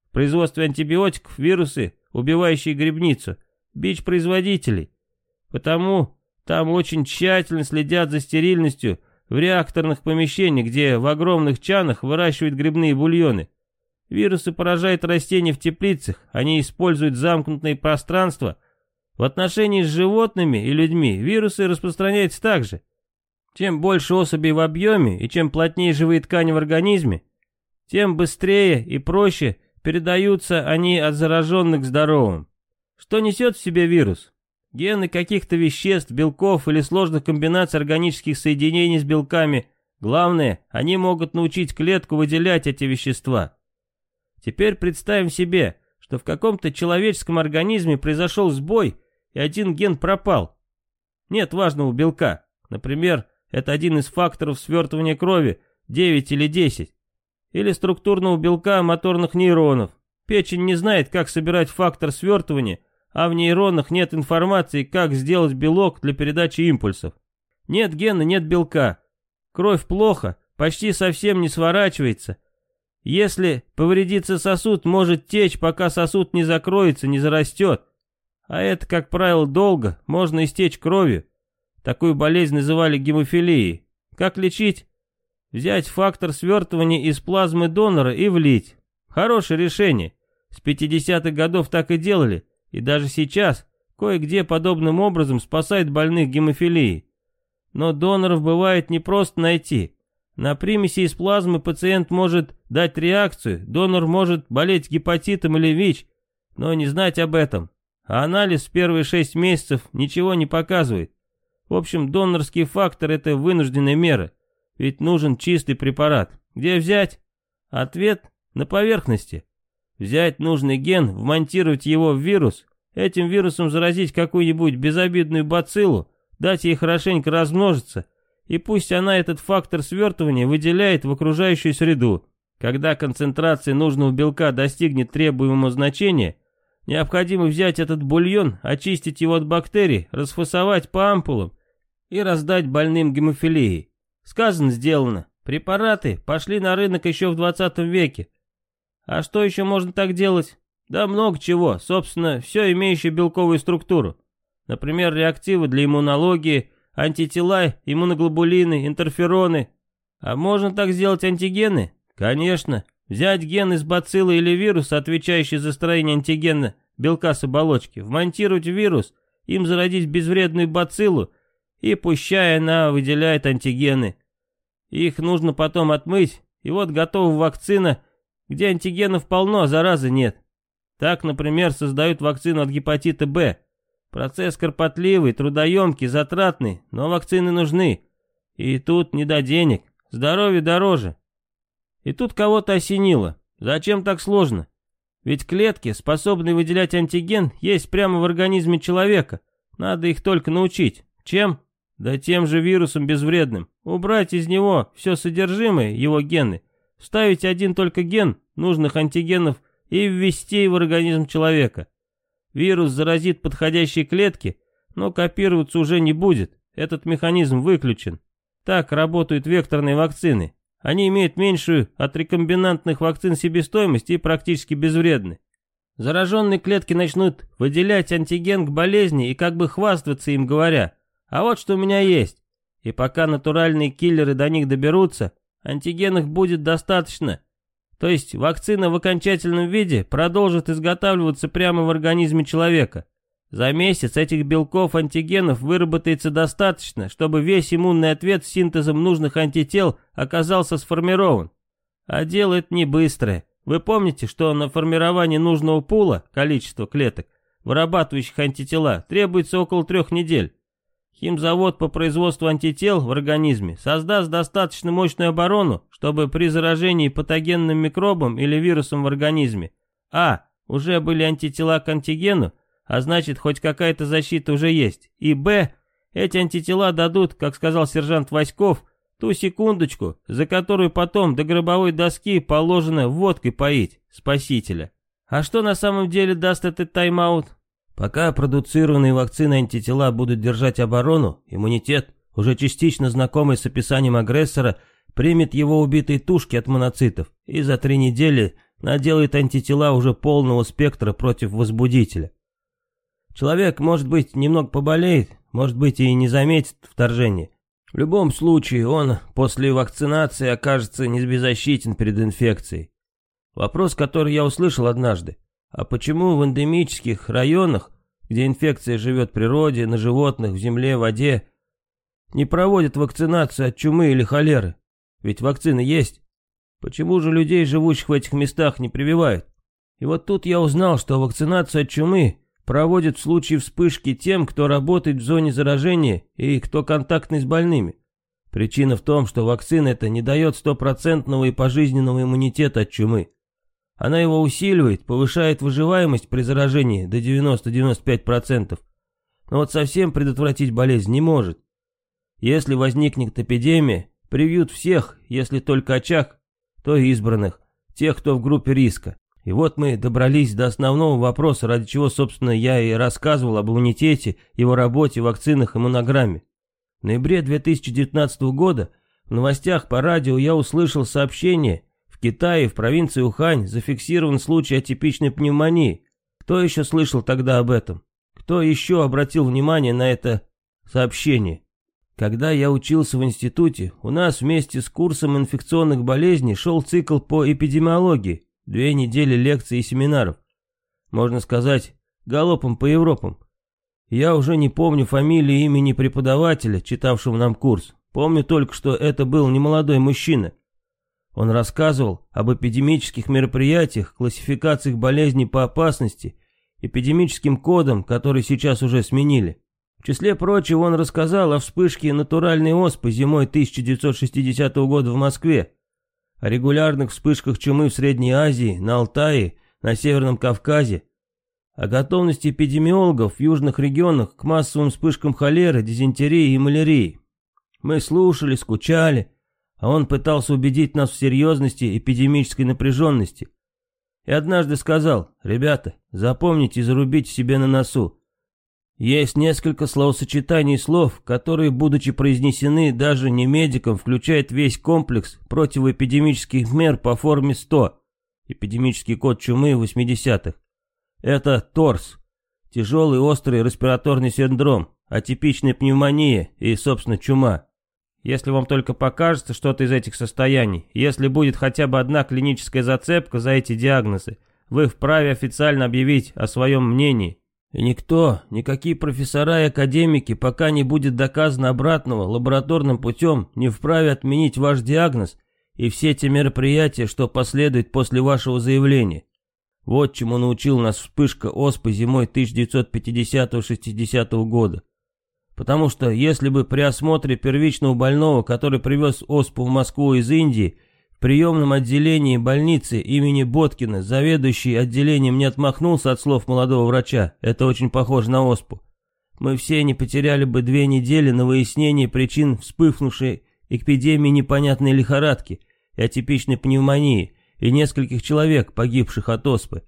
В производстве антибиотиков вирусы, убивающие грибницу, бич производителей. Потому там очень тщательно следят за стерильностью в реакторных помещениях, где в огромных чанах выращивают грибные бульоны. Вирусы поражают растения в теплицах, они используют замкнутые пространства. В отношении с животными и людьми вирусы распространяются также. Чем больше особей в объеме и чем плотнее живые ткани в организме, тем быстрее и проще передаются они от зараженных к здоровым. Что несет в себе вирус? Гены каких-то веществ, белков или сложных комбинаций органических соединений с белками. Главное, они могут научить клетку выделять эти вещества. Теперь представим себе, что в каком-то человеческом организме произошел сбой, и один ген пропал. Нет важного белка. Например, это один из факторов свертывания крови, 9 или 10. Или структурного белка моторных нейронов. Печень не знает, как собирать фактор свертывания, а в нейронах нет информации, как сделать белок для передачи импульсов. Нет гена, нет белка. Кровь плохо, почти совсем не сворачивается. Если повредится сосуд, может течь, пока сосуд не закроется, не зарастет. А это, как правило, долго, можно истечь кровью. Такую болезнь называли гемофилией. Как лечить? Взять фактор свертывания из плазмы донора и влить. Хорошее решение. С 50-х годов так и делали. И даже сейчас кое-где подобным образом спасает больных гемофилией. Но доноров бывает не просто найти. На примеси из плазмы пациент может дать реакцию, донор может болеть гепатитом или ВИЧ, но не знать об этом. А анализ в первые шесть месяцев ничего не показывает. В общем, донорский фактор – это вынужденная мера, ведь нужен чистый препарат. Где взять? Ответ – на поверхности. Взять нужный ген, вмонтировать его в вирус, этим вирусом заразить какую-нибудь безобидную бациллу, дать ей хорошенько размножиться, и пусть она этот фактор свертывания выделяет в окружающую среду. Когда концентрация нужного белка достигнет требуемого значения, необходимо взять этот бульон, очистить его от бактерий, расфасовать по ампулам и раздать больным гемофилией. Сказано, сделано. Препараты пошли на рынок еще в 20 веке, а что еще можно так делать? Да много чего, собственно, все имеющее белковую структуру. Например, реактивы для иммунологии, антитела, иммуноглобулины, интерфероны. А можно так сделать антигены? Конечно. Взять ген из бациллы или вируса, отвечающий за строение антигена белка с оболочки, вмонтировать в вирус, им зародить безвредную бациллу и пущая она выделяет антигены. Их нужно потом отмыть, и вот готова вакцина, где антигенов полно, а заразы нет. Так, например, создают вакцину от гепатита Б. Процесс кропотливый, трудоемкий, затратный, но вакцины нужны. И тут не до денег, здоровье дороже. И тут кого-то осенило. Зачем так сложно? Ведь клетки, способные выделять антиген, есть прямо в организме человека. Надо их только научить. Чем? Да тем же вирусом безвредным. Убрать из него все содержимое, его гены. Вставить один только ген нужных антигенов и ввести в организм человека. Вирус заразит подходящие клетки, но копироваться уже не будет. Этот механизм выключен. Так работают векторные вакцины. Они имеют меньшую от рекомбинантных вакцин себестоимость и практически безвредны. Зараженные клетки начнут выделять антиген к болезни и как бы хвастаться им говоря, а вот что у меня есть. И пока натуральные киллеры до них доберутся, антигенов будет достаточно. То есть вакцина в окончательном виде продолжит изготавливаться прямо в организме человека. За месяц этих белков-антигенов выработается достаточно, чтобы весь иммунный ответ с синтезом нужных антител оказался сформирован. А дело это не быстрое. Вы помните, что на формирование нужного пула, количество клеток, вырабатывающих антитела, требуется около трех недель. Химзавод по производству антител в организме создаст достаточно мощную оборону, чтобы при заражении патогенным микробом или вирусом в организме а. уже были антитела к антигену, а значит хоть какая-то защита уже есть, и б. эти антитела дадут, как сказал сержант Васьков, ту секундочку, за которую потом до гробовой доски положено водкой поить спасителя. А что на самом деле даст этот тайм-аут? Пока продуцированные вакцины антитела будут держать оборону, иммунитет, уже частично знакомый с описанием агрессора, примет его убитые тушки от моноцитов и за три недели наделает антитела уже полного спектра против возбудителя. Человек, может быть, немного поболеет, может быть, и не заметит вторжение. В любом случае, он после вакцинации окажется не беззащитен перед инфекцией. Вопрос, который я услышал однажды. А почему в эндемических районах, где инфекция живет в природе, на животных, в земле, в воде, не проводят вакцинацию от чумы или холеры? Ведь вакцины есть. Почему же людей, живущих в этих местах, не прививают? И вот тут я узнал, что вакцинацию от чумы проводят в случае вспышки тем, кто работает в зоне заражения и кто контактный с больными. Причина в том, что вакцина эта не дает стопроцентного и пожизненного иммунитета от чумы. Она его усиливает, повышает выживаемость при заражении до 90-95%. Но вот совсем предотвратить болезнь не может. Если возникнет эпидемия, привьют всех, если только очаг, то избранных, тех, кто в группе риска. И вот мы добрались до основного вопроса, ради чего, собственно, я и рассказывал об иммунитете, его работе, вакцинах и монограмме. В ноябре 2019 года в новостях по радио я услышал сообщение в Китае, в провинции Ухань, зафиксирован случай атипичной пневмонии. Кто еще слышал тогда об этом? Кто еще обратил внимание на это сообщение? Когда я учился в институте, у нас вместе с курсом инфекционных болезней шел цикл по эпидемиологии, две недели лекций и семинаров. Можно сказать, галопом по Европам. Я уже не помню фамилии и имени преподавателя, читавшего нам курс. Помню только, что это был немолодой мужчина. Он рассказывал об эпидемических мероприятиях, классификациях болезней по опасности, эпидемическим кодам, которые сейчас уже сменили. В числе прочего он рассказал о вспышке натуральной оспы зимой 1960 года в Москве, о регулярных вспышках чумы в Средней Азии, на Алтае, на Северном Кавказе, о готовности эпидемиологов в южных регионах к массовым вспышкам холеры, дизентерии и малярии. Мы слушали, скучали, а он пытался убедить нас в серьезности эпидемической напряженности. И однажды сказал, ребята, запомните и зарубите себе на носу. Есть несколько словосочетаний слов, которые, будучи произнесены даже не медиком, включают весь комплекс противоэпидемических мер по форме 100, эпидемический код чумы 80-х. Это ТОРС, тяжелый острый респираторный синдром, атипичная пневмония и, собственно, чума. Если вам только покажется что-то из этих состояний, если будет хотя бы одна клиническая зацепка за эти диагнозы, вы вправе официально объявить о своем мнении. И никто, никакие профессора и академики, пока не будет доказано обратного лабораторным путем, не вправе отменить ваш диагноз и все те мероприятия, что последуют после вашего заявления. Вот чему научил нас вспышка оспы зимой 1950-60 года. Потому что если бы при осмотре первичного больного, который привез оспу в Москву из Индии, в приемном отделении больницы имени Боткина заведующий отделением не отмахнулся от слов молодого врача, это очень похоже на оспу, мы все не потеряли бы две недели на выяснение причин вспыхнувшей эпидемии непонятной лихорадки и атипичной пневмонии и нескольких человек, погибших от оспы.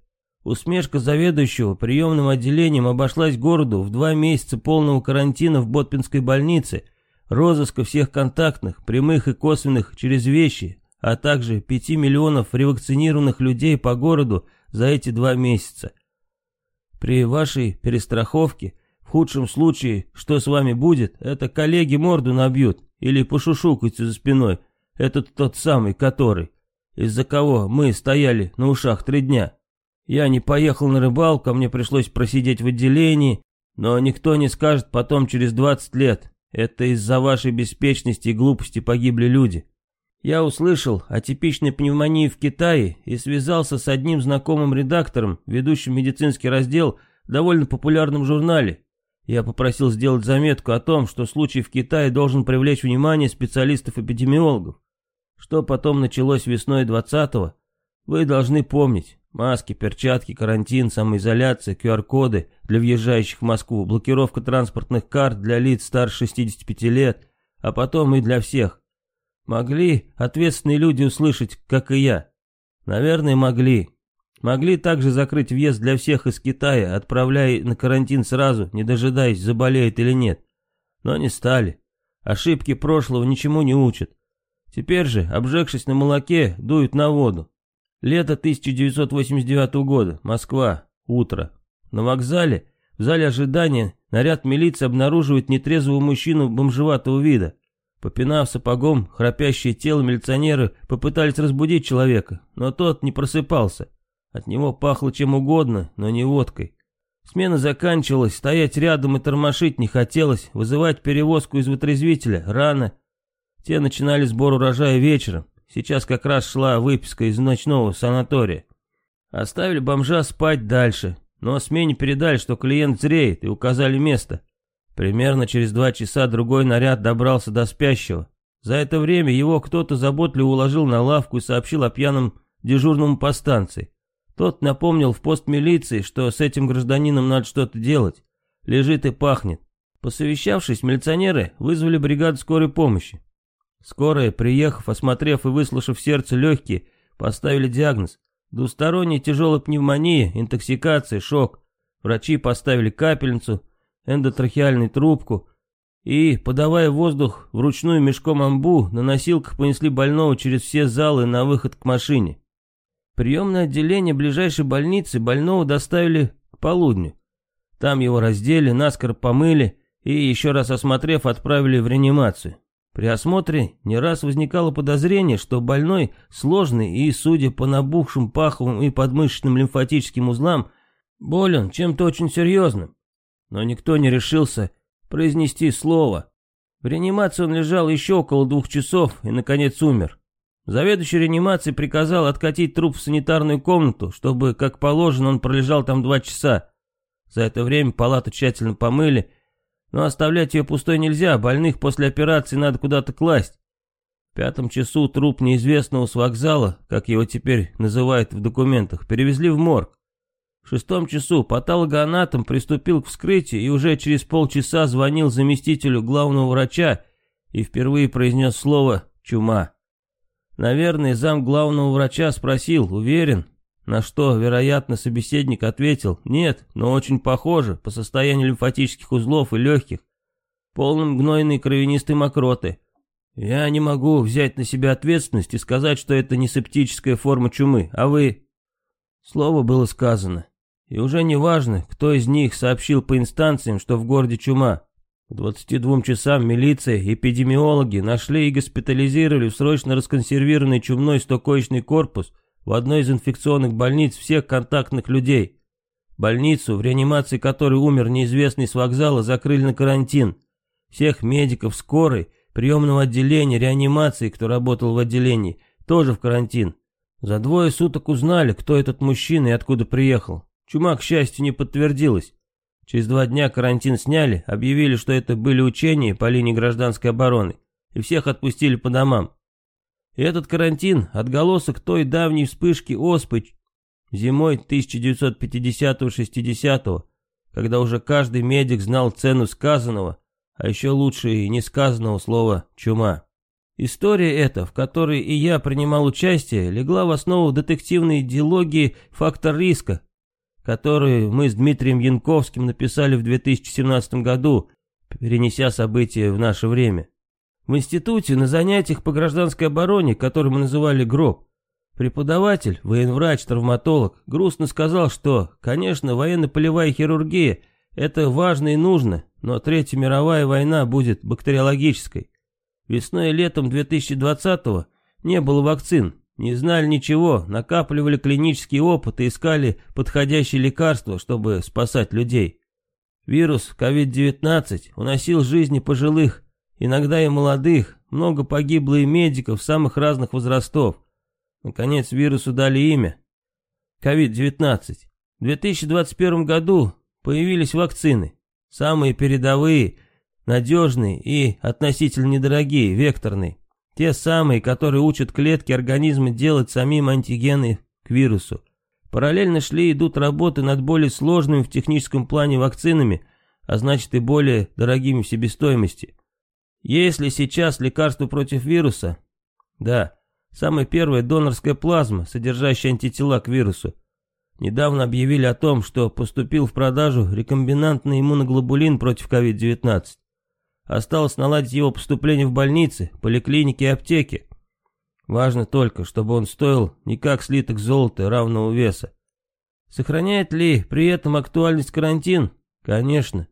Усмешка заведующего приемным отделением обошлась городу в два месяца полного карантина в Ботпинской больнице, розыска всех контактных, прямых и косвенных через вещи, а также 5 миллионов ревакцинированных людей по городу за эти два месяца. При вашей перестраховке, в худшем случае, что с вами будет, это коллеги морду набьют или пошушукаются за спиной. Это тот самый, который, из-за кого мы стояли на ушах три дня. Я не поехал на рыбалку, а мне пришлось просидеть в отделении, но никто не скажет потом через 20 лет. Это из-за вашей беспечности и глупости погибли люди. Я услышал о типичной пневмонии в Китае и связался с одним знакомым редактором, ведущим медицинский раздел в довольно популярном журнале. Я попросил сделать заметку о том, что случай в Китае должен привлечь внимание специалистов-эпидемиологов. Что потом началось весной 20-го, вы должны помнить. Маски, перчатки, карантин, самоизоляция, QR-коды для въезжающих в Москву, блокировка транспортных карт для лиц старше 65 лет, а потом и для всех. Могли ответственные люди услышать, как и я? Наверное, могли. Могли также закрыть въезд для всех из Китая, отправляя на карантин сразу, не дожидаясь, заболеет или нет. Но не стали. Ошибки прошлого ничему не учат. Теперь же, обжегшись на молоке, дуют на воду. Лето 1989 года, Москва, утро. На вокзале, в зале ожидания, наряд милиции обнаруживает нетрезвого мужчину бомжеватого вида. Попинав сапогом храпящее тело милиционеры попытались разбудить человека, но тот не просыпался. От него пахло чем угодно, но не водкой. Смена заканчивалась, стоять рядом и тормошить не хотелось, вызывать перевозку из вытрезвителя рано. Те начинали сбор урожая вечером, Сейчас как раз шла выписка из ночного санатория. Оставили бомжа спать дальше, но смене передали, что клиент зреет, и указали место. Примерно через два часа другой наряд добрался до спящего. За это время его кто-то заботливо уложил на лавку и сообщил о пьяном дежурному по станции. Тот напомнил в пост милиции, что с этим гражданином надо что-то делать. Лежит и пахнет. Посовещавшись, милиционеры вызвали бригаду скорой помощи. Скорая, приехав, осмотрев и выслушав сердце легкие, поставили диагноз. Двусторонняя тяжелая пневмония, интоксикация, шок. Врачи поставили капельницу, эндотрахеальную трубку и, подавая воздух вручную мешком амбу, на носилках понесли больного через все залы на выход к машине. Приемное отделение ближайшей больницы больного доставили к полудню. Там его раздели, наскоро помыли и, еще раз осмотрев, отправили в реанимацию. При осмотре не раз возникало подозрение, что больной сложный и, судя по набухшим паховым и подмышечным лимфатическим узлам, болен чем-то очень серьезным. Но никто не решился произнести слово. В реанимации он лежал еще около двух часов и, наконец, умер. Заведующий реанимацией приказал откатить труп в санитарную комнату, чтобы, как положено, он пролежал там два часа. За это время палату тщательно помыли но оставлять ее пустой нельзя, больных после операции надо куда-то класть. В пятом часу труп неизвестного с вокзала, как его теперь называют в документах, перевезли в морг. В шестом часу патологоанатом приступил к вскрытию и уже через полчаса звонил заместителю главного врача и впервые произнес слово «чума». Наверное, зам главного врача спросил, уверен, на что, вероятно, собеседник ответил «нет, но очень похоже по состоянию лимфатических узлов и легких, полным гнойной кровянистой мокроты. Я не могу взять на себя ответственность и сказать, что это не септическая форма чумы, а вы...» Слово было сказано. И уже не важно, кто из них сообщил по инстанциям, что в городе чума. К 22 часам милиция и эпидемиологи нашли и госпитализировали в срочно расконсервированный чумной стокоечный корпус – в одной из инфекционных больниц всех контактных людей. Больницу, в реанимации которой умер неизвестный с вокзала, закрыли на карантин. Всех медиков скорой, приемного отделения, реанимации, кто работал в отделении, тоже в карантин. За двое суток узнали, кто этот мужчина и откуда приехал. Чума, к счастью, не подтвердилась. Через два дня карантин сняли, объявили, что это были учения по линии гражданской обороны, и всех отпустили по домам. Этот карантин – отголосок той давней вспышки оспы Зимой 1950-60, когда уже каждый медик знал цену сказанного, а еще лучше и несказанного слова «чума». История эта, в которой и я принимал участие, легла в основу детективной идеологии «Фактор риска», которую мы с Дмитрием Янковским написали в 2017 году, перенеся события в наше время. В институте на занятиях по гражданской обороне, которые мы называли «Гроб», Преподаватель, военврач, травматолог, грустно сказал, что, конечно, военно-полевая хирургия – это важно и нужно, но Третья мировая война будет бактериологической. Весной и летом 2020-го не было вакцин, не знали ничего, накапливали клинические опыты, искали подходящие лекарства, чтобы спасать людей. Вирус COVID-19 уносил жизни пожилых, иногда и молодых, много погибло и медиков самых разных возрастов. Наконец вирусу дали имя. COVID-19. В 2021 году появились вакцины. Самые передовые, надежные и относительно недорогие, векторные. Те самые, которые учат клетки организма делать самим антигены к вирусу. Параллельно шли и идут работы над более сложными в техническом плане вакцинами, а значит и более дорогими в себестоимости. Есть ли сейчас лекарство против вируса? Да. Самая первая донорская плазма, содержащая антитела к вирусу. Недавно объявили о том, что поступил в продажу рекомбинантный иммуноглобулин против COVID-19. Осталось наладить его поступление в больницы, поликлиники и аптеки. Важно только, чтобы он стоил не как слиток золота равного веса. Сохраняет ли при этом актуальность карантин? Конечно.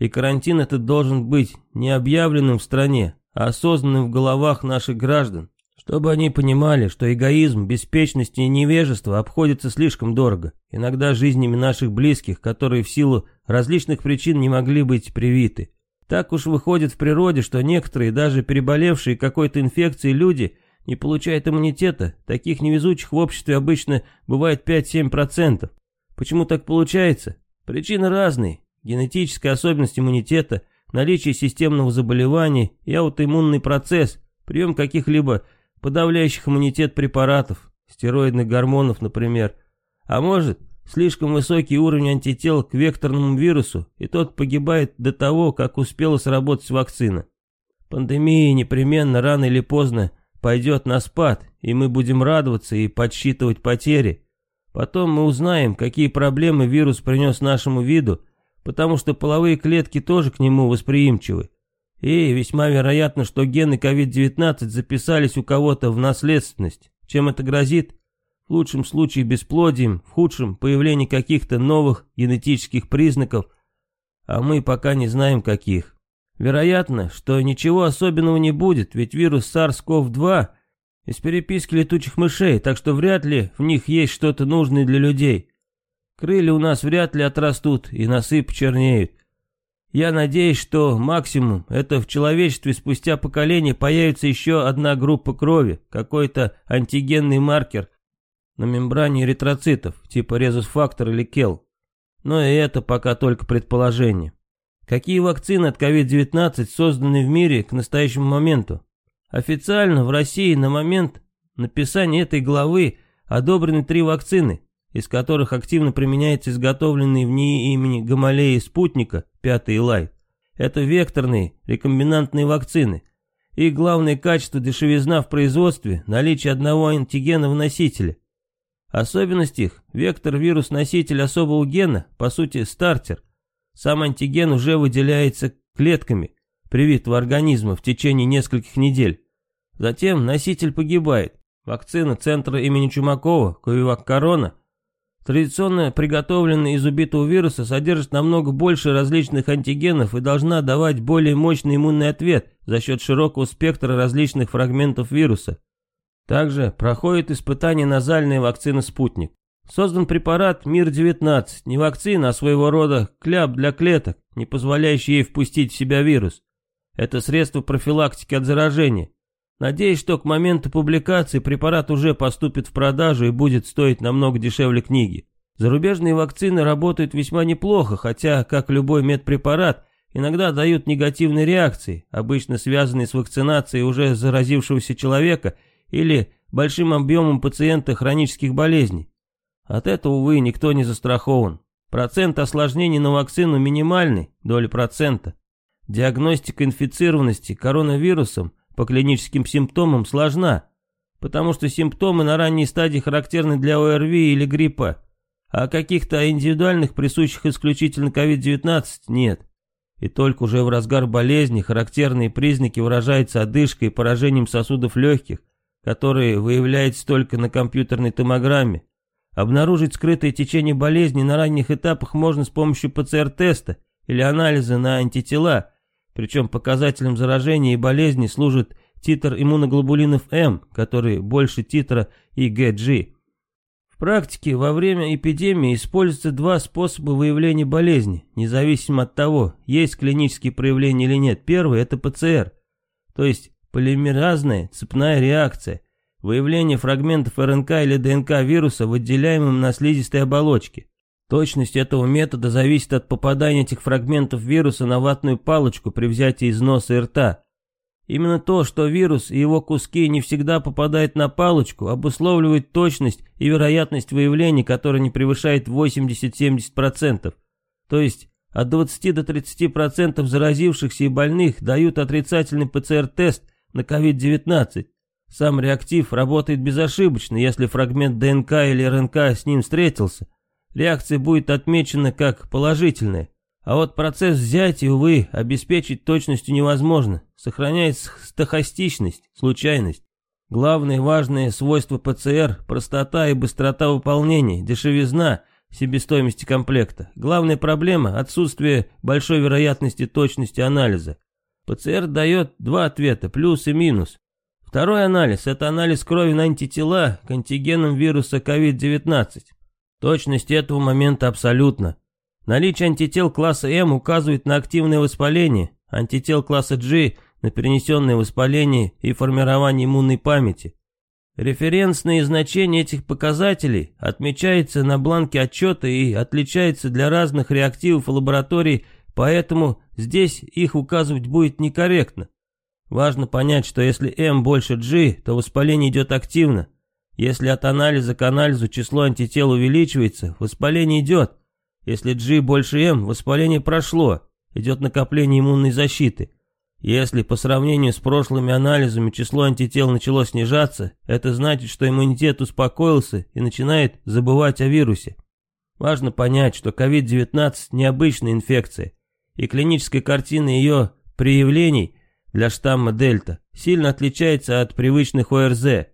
И карантин этот должен быть не объявленным в стране, а осознанным в головах наших граждан. Чтобы они понимали, что эгоизм, беспечность и невежество обходятся слишком дорого, иногда жизнями наших близких, которые в силу различных причин не могли быть привиты. Так уж выходит в природе, что некоторые, даже переболевшие какой-то инфекцией люди, не получают иммунитета, таких невезучих в обществе обычно бывает 5-7%. Почему так получается? Причины разные. Генетическая особенность иммунитета, наличие системного заболевания и аутоиммунный процесс, прием каких-либо подавляющих иммунитет препаратов, стероидных гормонов, например. А может, слишком высокий уровень антител к векторному вирусу, и тот погибает до того, как успела сработать вакцина. Пандемия непременно рано или поздно пойдет на спад, и мы будем радоваться и подсчитывать потери. Потом мы узнаем, какие проблемы вирус принес нашему виду, потому что половые клетки тоже к нему восприимчивы. И весьма вероятно, что гены COVID-19 записались у кого-то в наследственность. Чем это грозит? В лучшем случае бесплодием, в худшем появление каких-то новых генетических признаков, а мы пока не знаем каких. Вероятно, что ничего особенного не будет, ведь вирус SARS-CoV-2 из переписки летучих мышей, так что вряд ли в них есть что-то нужное для людей. Крылья у нас вряд ли отрастут и носы почернеют. Я надеюсь, что максимум это в человечестве спустя поколение появится еще одна группа крови, какой-то антигенный маркер на мембране эритроцитов, типа резус-фактор или кел. Но и это пока только предположение. Какие вакцины от COVID-19 созданы в мире к настоящему моменту? Официально в России на момент написания этой главы одобрены три вакцины, из которых активно применяется изготовленный в ней имени Гамалеи спутника, пятый лай. Это векторные, рекомбинантные вакцины. Их главное качество – дешевизна в производстве, наличие одного антигена в носителе. Особенность их – вектор вирус-носитель особого гена, по сути стартер. Сам антиген уже выделяется клетками привитого организма в течение нескольких недель. Затем носитель погибает. Вакцина центра имени Чумакова, Ковивак Корона, Традиционно приготовленная из убитого вируса содержит намного больше различных антигенов и должна давать более мощный иммунный ответ за счет широкого спектра различных фрагментов вируса. Также проходит испытание назальная вакцина «Спутник». Создан препарат Мир-19, не вакцина, а своего рода кляп для клеток, не позволяющий ей впустить в себя вирус. Это средство профилактики от заражения. Надеюсь, что к моменту публикации препарат уже поступит в продажу и будет стоить намного дешевле книги. Зарубежные вакцины работают весьма неплохо, хотя, как любой медпрепарат, иногда дают негативные реакции, обычно связанные с вакцинацией уже заразившегося человека или большим объемом пациента хронических болезней. От этого, увы, никто не застрахован. Процент осложнений на вакцину минимальный, доля процента. Диагностика инфицированности коронавирусом по клиническим симптомам сложна, потому что симптомы на ранней стадии характерны для ОРВИ или гриппа, а каких-то индивидуальных, присущих исключительно COVID-19, нет. И только уже в разгар болезни характерные признаки выражаются одышкой и поражением сосудов легких, которые выявляются только на компьютерной томограмме, Обнаружить скрытое течение болезни на ранних этапах можно с помощью ПЦР-теста или анализа на антитела, причем показателем заражения и болезни служит титр иммуноглобулинов М, который больше титра IgG. В практике во время эпидемии используются два способа выявления болезни, независимо от того, есть клинические проявления или нет. Первый – это ПЦР, то есть полимеразная цепная реакция – выявление фрагментов РНК или ДНК вируса в отделяемом на слизистой оболочке. Точность этого метода зависит от попадания этих фрагментов вируса на ватную палочку при взятии из носа и рта. Именно то, что вирус и его куски не всегда попадают на палочку, обусловливает точность и вероятность выявления, которая не превышает 80-70%. То есть от 20 до 30% заразившихся и больных дают отрицательный ПЦР-тест на COVID-19. Сам реактив работает безошибочно, если фрагмент ДНК или РНК с ним встретился. Реакция будет отмечена как положительная. А вот процесс взятия, увы, обеспечить точностью невозможно. Сохраняется стохастичность, случайность. Главное важное свойство ПЦР – простота и быстрота выполнения, дешевизна себестоимости комплекта. Главная проблема – отсутствие большой вероятности точности анализа. ПЦР дает два ответа – плюс и минус. Второй анализ – это анализ крови на антитела к антигенам вируса COVID-19. Точность этого момента абсолютна. Наличие антител класса М указывает на активное воспаление, антител класса G – на перенесенное воспаление и формирование иммунной памяти. Референсные значения этих показателей отмечаются на бланке отчета и отличаются для разных реактивов лабораторий, поэтому здесь их указывать будет некорректно. Важно понять, что если M больше G, то воспаление идет активно. Если от анализа к анализу число антител увеличивается, воспаление идет. Если G больше M, воспаление прошло, идет накопление иммунной защиты. Если по сравнению с прошлыми анализами число антител начало снижаться, это значит, что иммунитет успокоился и начинает забывать о вирусе. Важно понять, что COVID-19 необычная инфекция, и клиническая картина ее проявлений – для штамма Дельта сильно отличается от привычных ОРЗ.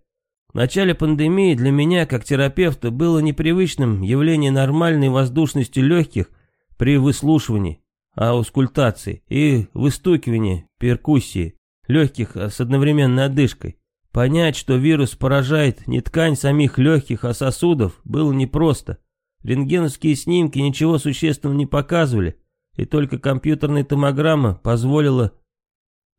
Начале пандемии для меня, как терапевта, было непривычным явление нормальной воздушности легких при выслушивании, аускультации и выстукивании, перкуссии легких с одновременной одышкой. Понять, что вирус поражает не ткань самих легких, а сосудов, было непросто. Рентгеновские снимки ничего существенного не показывали, и только компьютерная томограмма позволила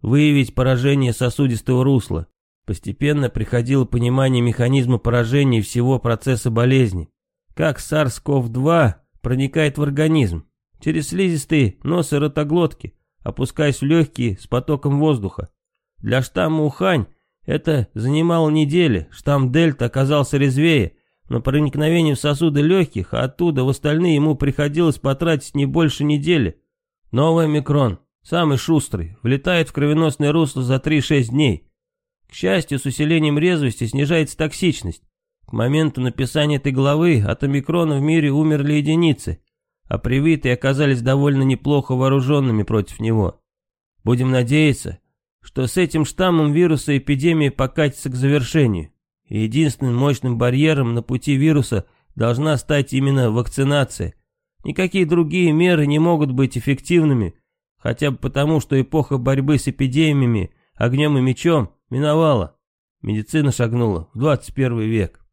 выявить поражение сосудистого русла. Постепенно приходило понимание механизма поражения всего процесса болезни. Как SARS-CoV-2 проникает в организм. Через слизистые носа и ротоглотки, опускаясь в легкие с потоком воздуха. Для штамма Ухань это занимало недели. Штамм Дельта оказался резвее, но проникновение в сосуды легких, а оттуда в остальные ему приходилось потратить не больше недели. Новый микрон Самый шустрый, влетает в кровеносное русло за 3-6 дней. К счастью, с усилением резвости снижается токсичность. К моменту написания этой главы от омикрона в мире умерли единицы, а привитые оказались довольно неплохо вооруженными против него. Будем надеяться, что с этим штаммом вируса эпидемия покатится к завершению. И единственным мощным барьером на пути вируса должна стать именно вакцинация. Никакие другие меры не могут быть эффективными, Хотя бы потому, что эпоха борьбы с эпидемиями, огнем и мечом миновала. Медицина шагнула в 21 век.